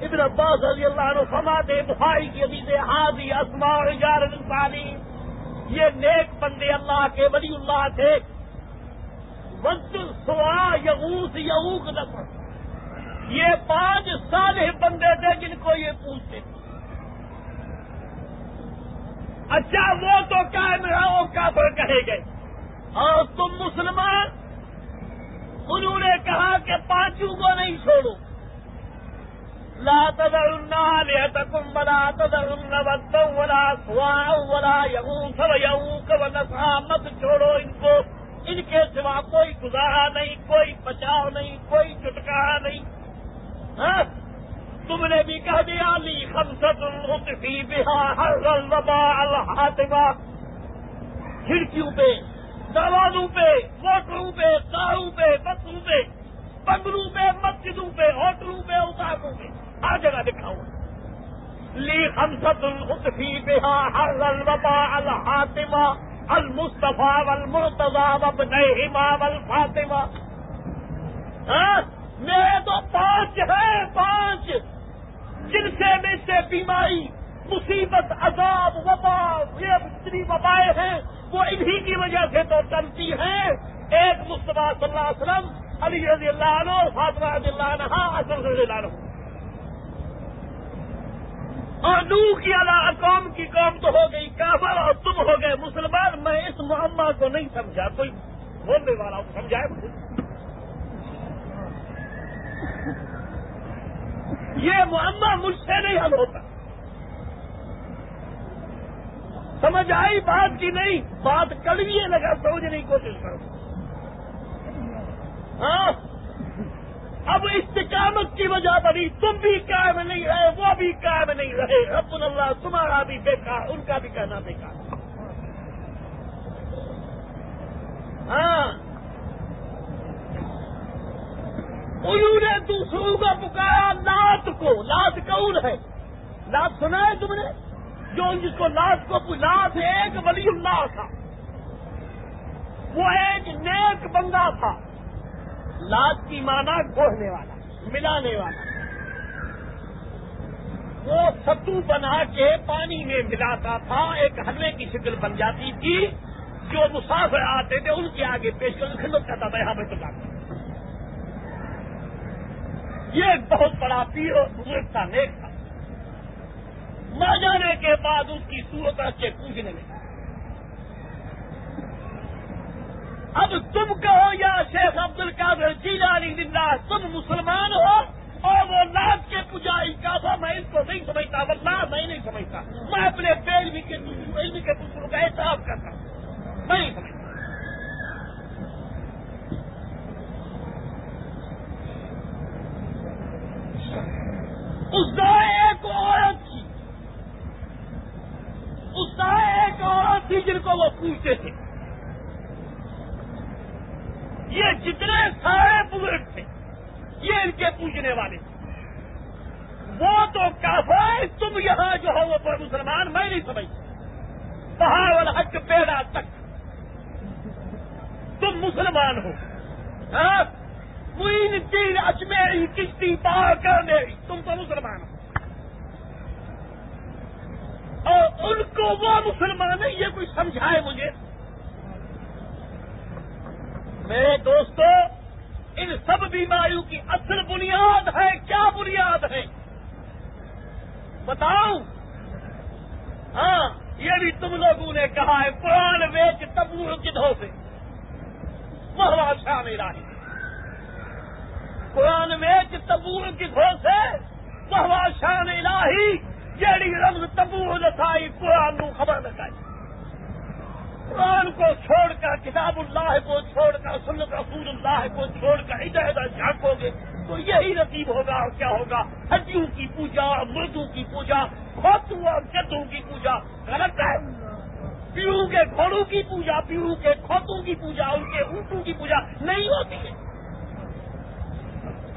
ابن عباس رضی اللہ عنہ فرماتے بخاری کی عزیز حاضی اسماء رجال یہ نیک بندے اللہ کے ولی اللہ تھے۔ ود سوا یغوس یعوق نفر یہ پانچ صالح بندے تھے جن کو یہ پوچھتے تھے۔ اچھا وہ تو قائم رہو کافر کہے گئے۔ اور تم مسلمان، انہوں نے کہا کہ پانچوں کو نہیں چھوڑو۔ لا تذرن آلهتكم ولا تذرن ودا ولا سواع ولا يغوث ويعوق ونسعا مت چھوڑو ان کو ان کے سوا کوئی گزارا نہیں، کوئی بچاؤ نہیں، کوئی چھٹکارا نہیں۔ ہاں؟ تم نے بھی کہہ دیا، لی خمسط الخطفی بہا حر الوبا الحاتبہ کھڑکیوں پہ، دروازوں پہ، موٹروں پہ، کاروں پہ، بسوں پہ، بنگلوں پہ، مسجدوں پہ، ہوٹلوں پہ اتاروں پہ۔ ہر جگہ لکھا ہوا لی حمسد الفی بہا ہر البا الحاطمہ المصطفیٰ المرتضا ابن امام الفاطمہ ہاں، میرے تو پانچ ہیں، پانچ۔ جن سے میں سے بیماری، مصیبت، عذاب، وبا یہ اتنی وبائیں ہیں، وہ انہی کی وجہ سے تو چلتی ہیں۔ ایک مصطفیٰ صلی اللہ علیہ وسلم، علی رضی اللہ عنہ فاطمہ رضی اللہ عنہ، اصل رضی اللہ عنہ۔ اور نو کی اللہ قوم کی قوم تو ہو گئی کافر اور تم ہو گئے مسلمان، میں اس معمہ کو نہیں سمجھا، کوئی بولنے والا ہوں سمجھائے مجھے۔ یہ معمہ مجھ سے نہیں حل ہوتا۔ سمجھ آئی بات کی نہیں؟ بات کڑویے لگا، سمجھنے کی کوشش کرو۔ ہاں؟ اب استقامت کی وجہ بنی، تم بھی قائم نہیں رہے، وہ بھی قائم نہیں رہے۔ رب اللہ، تمہارا بھی بیکار ان کا بھی کہنا بیکار ہاں۔ انہوں نے دوسروں کا پکارا، لات کو، لات کون ہے؟ لات سنا ہے تم نے؟ جو جس کو لات کو لات ایک ولی اللہ تھا۔ وہ ایک نیک بندہ تھا۔ لات کی مانا گوڑنے والا، ملانے والا۔ وہ ستو بنا کے پانی میں ملاتا تھا، ایک حلوے کی شکل بن جاتی تھی۔ جو مسافر آتے تھے، ان کے آگے پیش کر خدمت کرتا تھا یہاں پہ تو یہ ایک بہت بڑا پیر اور بزرگ تھا، نیک تھا۔ مر جانے کے بعد اس کی صورت کے پوجنے لگا اب تم کہو یا شیخ عبد القادر جیلانی زندہ تم مسلمان ہو اور وہ ناچ کے پجائی کا تھا میں اس کو نہیں سمجھتا، ورنہ میں نہیں سمجھتا۔ میں اپنے پیلوی کے پیلوی کے دوسروں کا احساس کرتا ہوں۔ میں نہیں سمجھتا۔ اس دائیں ایک عورت تھی اس دائیں ایک عورت تھی جن کو وہ پوچھتے تھے یہ جتنے سارے بزرگ تھے یہ ان کے پوچھنے والے تھے وہ تو کافا ہے تم یہاں جو ہو وہ پر مسلمان میں نہیں سمجھ پہاڑ والا حق پیدا تک۔ تم مسلمان ہو۔ ہاں؟ تین اجمیری کشتی پار کر میری تم تو مسلمان ہو۔ اور ان کو وہ مسلمان ہے یہ کوئی سمجھائے مجھے۔ میرے دوستو، ان سب بیماریوں کی اصل بنیاد ہے، کیا بنیاد ہے؟ بتاؤ؟ ہاں یہ بھی تم لوگوں نے کہا ہے، قرآن ویچ تبور کدھو سے وہ شاہ میرا ہی قرآن ویچ تبور کدھو سے ہے وہ شان الہی جیڑی رنگ تبور لسائی قرآن خبر لگائی قرآن کو چھوڑ کر، کتاب اللہ کو چھوڑ کر، سنت رسول اللہ کو چھوڑ کر ادھر ادھر جھانکو گے تو یہی نصیب ہوگا اور کیا ہوگا؟ ہڈیوں کی پوجا، مردوں کی پوجا کھوتوں اور جدوں کی پوجا، غلط ہے۔ پیڑوں کے گھوڑوں کی پوجا پیڑوں کے کھوتوں کی پوجا، ان کے اونٹوں کی پوجا نہیں ہوتی۔ ہے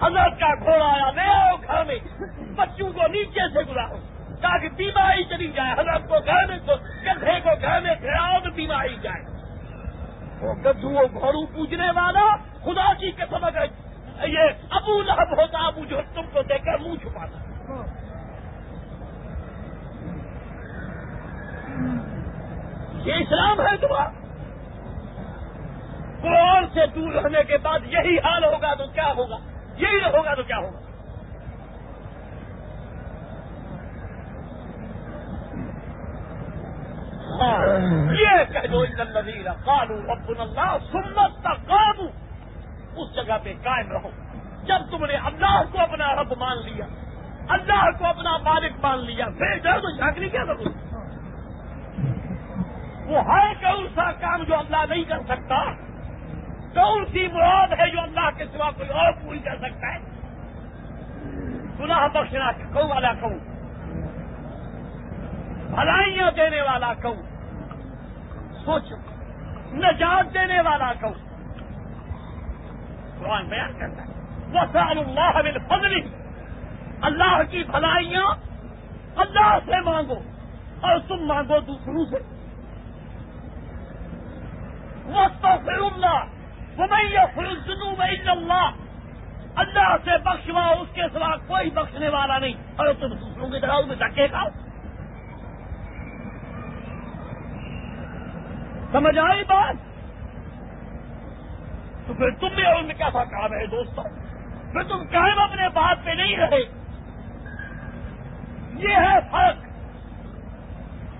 حضرت کا گھوڑا آیا لے آؤ گھر میں، بچوں کو نیچے سے گزارو، تاکہ بیماری چلی جائے۔ حضرت کو گھر میں گدھے کو گھر میں پھیراؤ تو بیماری جائے۔ وہ گدھو گھوڑو پوجنے والا خدا کی قسم اگر یہ ابو لہب ہوتا ابو جو تم کو دیکھ کر منہ چھپاتا۔ یہ اسلام ہے تمہارا قرآن سے دور رہنے کے بعد یہی حال ہوگا تو کیا ہوگا؟ یہی ہوگا تو کیا ہوگا؟ یہ کہہ دو نظیر کالو اللہ سنت کا قابو اس جگہ پہ قائم رہو۔ جب تم نے اللہ کو اپنا رب مان لیا، اللہ کو اپنا مالک مان لیا، پھر جب تو جھانکنے کیا ضرورت وہ ہے کون سا کام جو اللہ نہیں کر سکتا، کون سی مراد ہے جو اللہ کے سوا کوئی اور پوری کر سکتا ہے؟ گناہ بخشنا کہوں والا کہوں بھلائیاں دینے والا کہوں سوچو نجات دینے والا کہوں قرآن بیان کرتا ہے۔ وہ اللہ فضلی اللہ کی بھلائیاں اللہ سے مانگو اور تم مانگو دوسروں سے۔ وقت پھر اللہ وہ میں پھر میں اللہ اللہ سے بخشوا، اس کے سوا کوئی بخشنے والا نہیں۔ اور تم دوسروں کی طرح میں دھکے کھاؤ۔ سمجھ آئی بات؟ تو پھر تم نے ان میں کیسا کام ہے دوستوں پھر تم قائم اپنے بات پہ نہیں رہے۔ یہ ہے فرق۔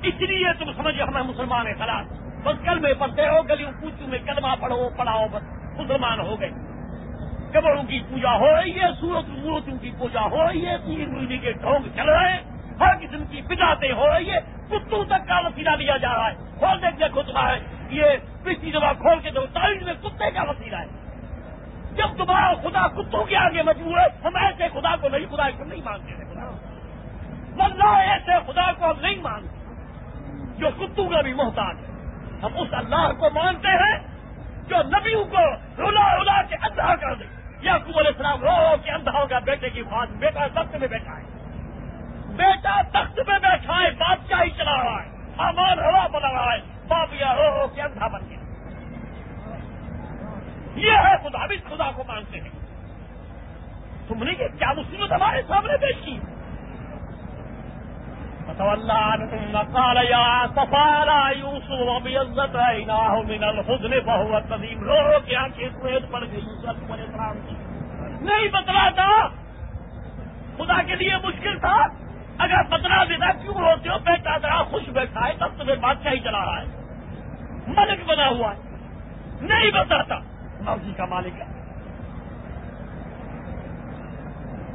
اس لیے تم سمجھے ہمیں مسلمان خلاص۔ بس کل میں پڑھتے ہو گلیوں پوچھوں میں کلمہ پڑھو، پڑھاؤ بس۔ مسلمان ہو گئے۔ کبڑوں کی پوجا ہو رہی ہے، سورت مورتوں کی پوجا ہو رہی ہے پیر مرنی کے ڈھونگ چل رہے ہیں۔ ہر قسم کی بداتیں ہو رہی ہے کتوں تک کا وسیلہ لیا جا رہا ہے، کھول دیکھ خطبہ ہے۔ یہ پچھلی دفعہ کھول کے دو تاریخ میں کتے کا وسیلہ ہے۔ جب تمہارا خدا کتوں کے آگے مجبور ہے، ہم ایسے خدا کو نہیں، خدا کو نہیں مانتے ہیں، خدا۔ ایسے خدا کو ہم نہیں مانتے جو کتوں کا بھی محتاج ہے۔ ہم اس اللہ کو مانتے ہیں جو نبیوں کو رولا رولا کے اندھا کر دے۔ یا علیہ السلام رو کے اندھا ہوگا بیٹے کی بات بیٹا تخت میں بیٹھا ہے۔ بیٹا تخت میں بیٹھا ہے، بادشاہی چلا رہا ہے سامان ہوا بنا رہا ہے باپ رو رو کے اندھا بن گیا۔ یہ ہے خدا بھی خدا کو مانتے ہیں۔ تم نے یہ کیا مصیبت ہمارے سامنے پیش کی؟ قال يا صفارا يوسف وبيضت عيناه من الحزن، فهو قديم رو کی آنکھیں سوید پڑ گئی یوسف علیہ السلام کی نہیں بتلا تھا خدا کے لیے مشکل تھا۔ اگر بتلا دیتا کیوں ہوتے ہو؟ بیٹا ذرا خوش بیٹھا ہے، تب تمہیں بادشاہی چلا رہا ہے۔ ملک بنا ہوا ہے۔ نہیں بتاتا مرضی کا مالک ہے۔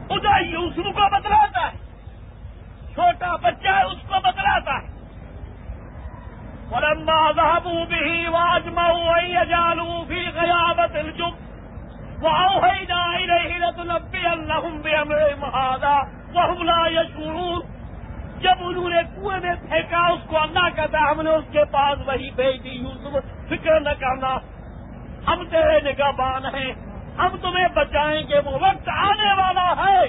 خدا یوسف کو بتلاتا ہے۔ چھوٹا بچہ ہے، اس کو بتلاتا ہے۔ ورما ذهبوا به واجمعوا ان يجعلوا في غيابة الجب واوحينا اليه لتنبئنهم بامرهم هذا۔ وهم لا يشعرون۔ جب انہوں نے کنویں میں پھینکا، اس کو اللہ کہتا ہم نے اس کے پاس وہی بھیج دی، یوسف، فکر نہ کرنا۔ ہم تیرے نگہبان ہیں، ہم تمہیں بچائیں گے۔ وہ وقت آنے والا ہے۔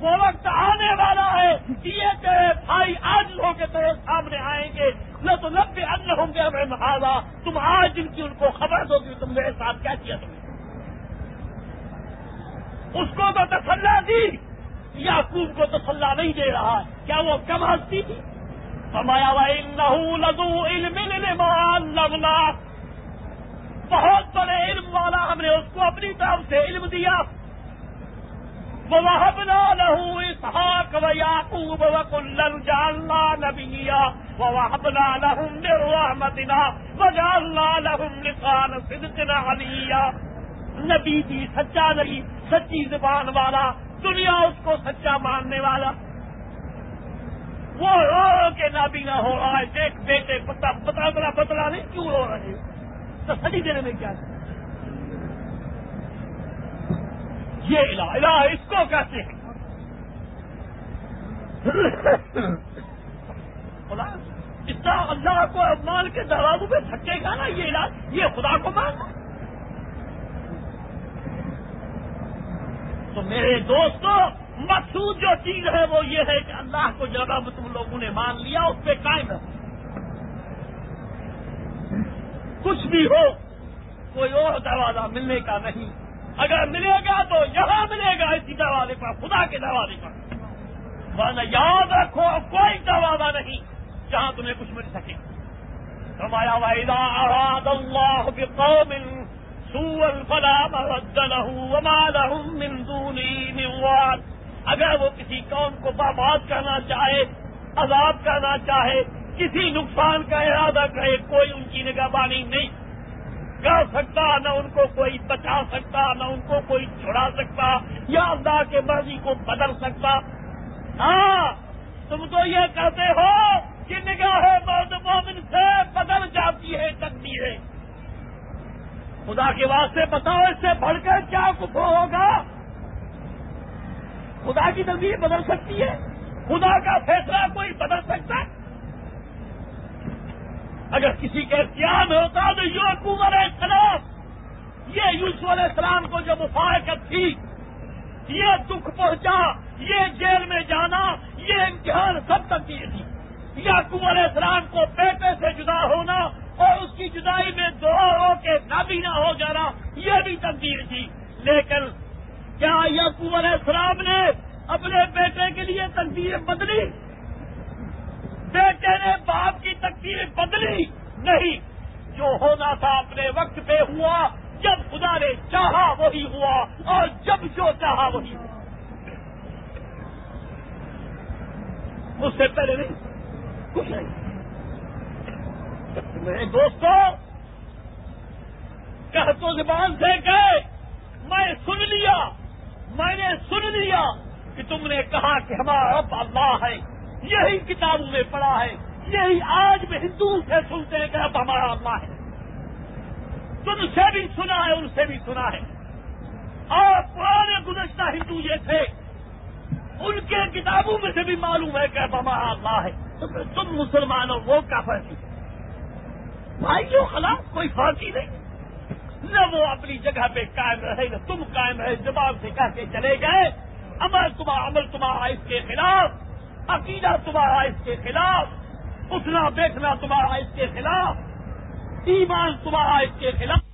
وہ وقت آنے والا ہے۔ یہ تیرے بھائی آج ہو کے تیرے سامنے آئیں گے۔ نہ تو نبے ان ہوں گے ہمیں محاذا تم آج جن کی ان کو خبر دو گی تم میرے ساتھ کیا کیا تم اس کو تو تسلا دی۔ یا کو تسلا نہیں دے رہا کیا وہ کم ہستی تھی؟ فرمایا بھائی لگو علم لگنا بہت بڑے علم والا ہم نے اس کو اپنی طرف سے علم دیا۔ ووهبنا له إسحاق ويعقوب وكلا جعلنا نبيا۔ ووهبنا لهم من رحمتنا۔ وجعلنا لهم لسان صدق عليا۔ نبی بھی سچا نہیں سچی زبان والا۔ دنیا اس کو سچا ماننے والا۔ وہ رو رو کے نبی نہ ہو رہا ہے۔ دیکھ بیٹے، پتا پتلا بلا بتلا نہیں کیوں رو رہے تو سچی دینے میں کیا ہے؟ یہ الہ الہ اس کو کہتے ہیں۔ اس طرح اللہ کو مان کے دروازوں پہ تھکے گا نا یہ علاج یہ خدا کو ماننا تو میرے دوستوں مقصود جو چیز ہے وہ یہ ہے کہ اللہ کو جگہ تم لوگوں نے مان لیا، اس پہ قائم ہے کچھ بھی ہو، کوئی اور دروازہ ملنے کا نہیں۔ اگر ملے گا تو یہاں ملے گا، اسی دروازے پر، خدا کے دروازے پر۔ ورنہ یاد رکھو کوئی دروازہ نہیں جہاں تمہیں کچھ مل سکے۔ فرمایا ویدا اراد اللہ بقوم سوء الفلا مرد له وما لهم من دونی من اگر وہ کسی قوم کو برباد کرنا چاہے، عذاب کرنا چاہے، کسی نقصان کا ارادہ کرے، کوئی ان کی نگہبانی نہیں کر سکتا، نہ ان کو کوئی بچا سکتا، نہ ان کو کوئی چھڑا سکتا، یا اللہ کے مرضی کو بدل سکتا۔ ہاں تم تو یہ کہتے ہو کہ نگاہ مرد مومن سے بدل جاتی ہے تکتی ہے خدا کے واسطے بتاؤ، اس سے بڑھ کر کیا کچھ ہوگا؟ خدا کی تصویر بدل سکتی ہے؟ خدا کا فیصلہ کوئی بدل سکتا ہے؟ اگر کسی کا اختیار ہوتا تو یو علیہ السلام، یہ یوسف علیہ السلام کو جو مفاقت تھی، یہ دکھ پہنچا، یہ جیل میں جانا، یہ امتحان سب تک تھی۔ یعقوب علیہ السلام کو بیٹے سے جدا ہونا اور اس کی جدائی میں دعا ہو کے نابینا ہو جانا یہ بھی تقدیر تھی۔ لیکن کیا یعقوب علیہ السلام نے اپنے بیٹے کے لیے تقدیر بدلی؟ بیٹے نے باپ کی تقدیر بدلی نہیں۔ جو ہونا تھا اپنے وقت پہ ہوا، جب خدا نے چاہا وہی ہوا، اور جب جو چاہا وہی ہوا۔ اس سے پہلے نہیں، کچھ نہیں۔ میرے دوستوں کہ تو زبان سے گئے میں سن لیا، میں نے سن لیا کہ تم نے کہا کہ ہمارا رب اللہ ہے۔ یہی کتابوں میں پڑھا ہے، یہی آج میں ہندو سے سنتے ہیں کہ اب ہمارا اللہ ہے۔ تم سے بھی سنا ہے، ان سے بھی سنا ہے۔ اور پرانے گزشتہ ہندو یہ تھے، ان کے کتابوں میں سے بھی معلوم ہے کہ اب ہمارا اللہ ہے۔ تم مسلمانوں، وہ کا فرق بھائیوں، خلاف کوئی فرق نہیں۔ نہ وہ اپنی جگہ پہ قائم رہے، نہ تم قائم رہے، جواب سے کہہ کے چلے گئے۔ عمل تمہارا عمل تمہارا اس کے خلاف۔ عقیدہ تمہارا اس کے خلاف۔ اٹھنا، بیٹھنا تمہارا اس کے خلاف۔ ایمان تمہارا اس کے خلاف۔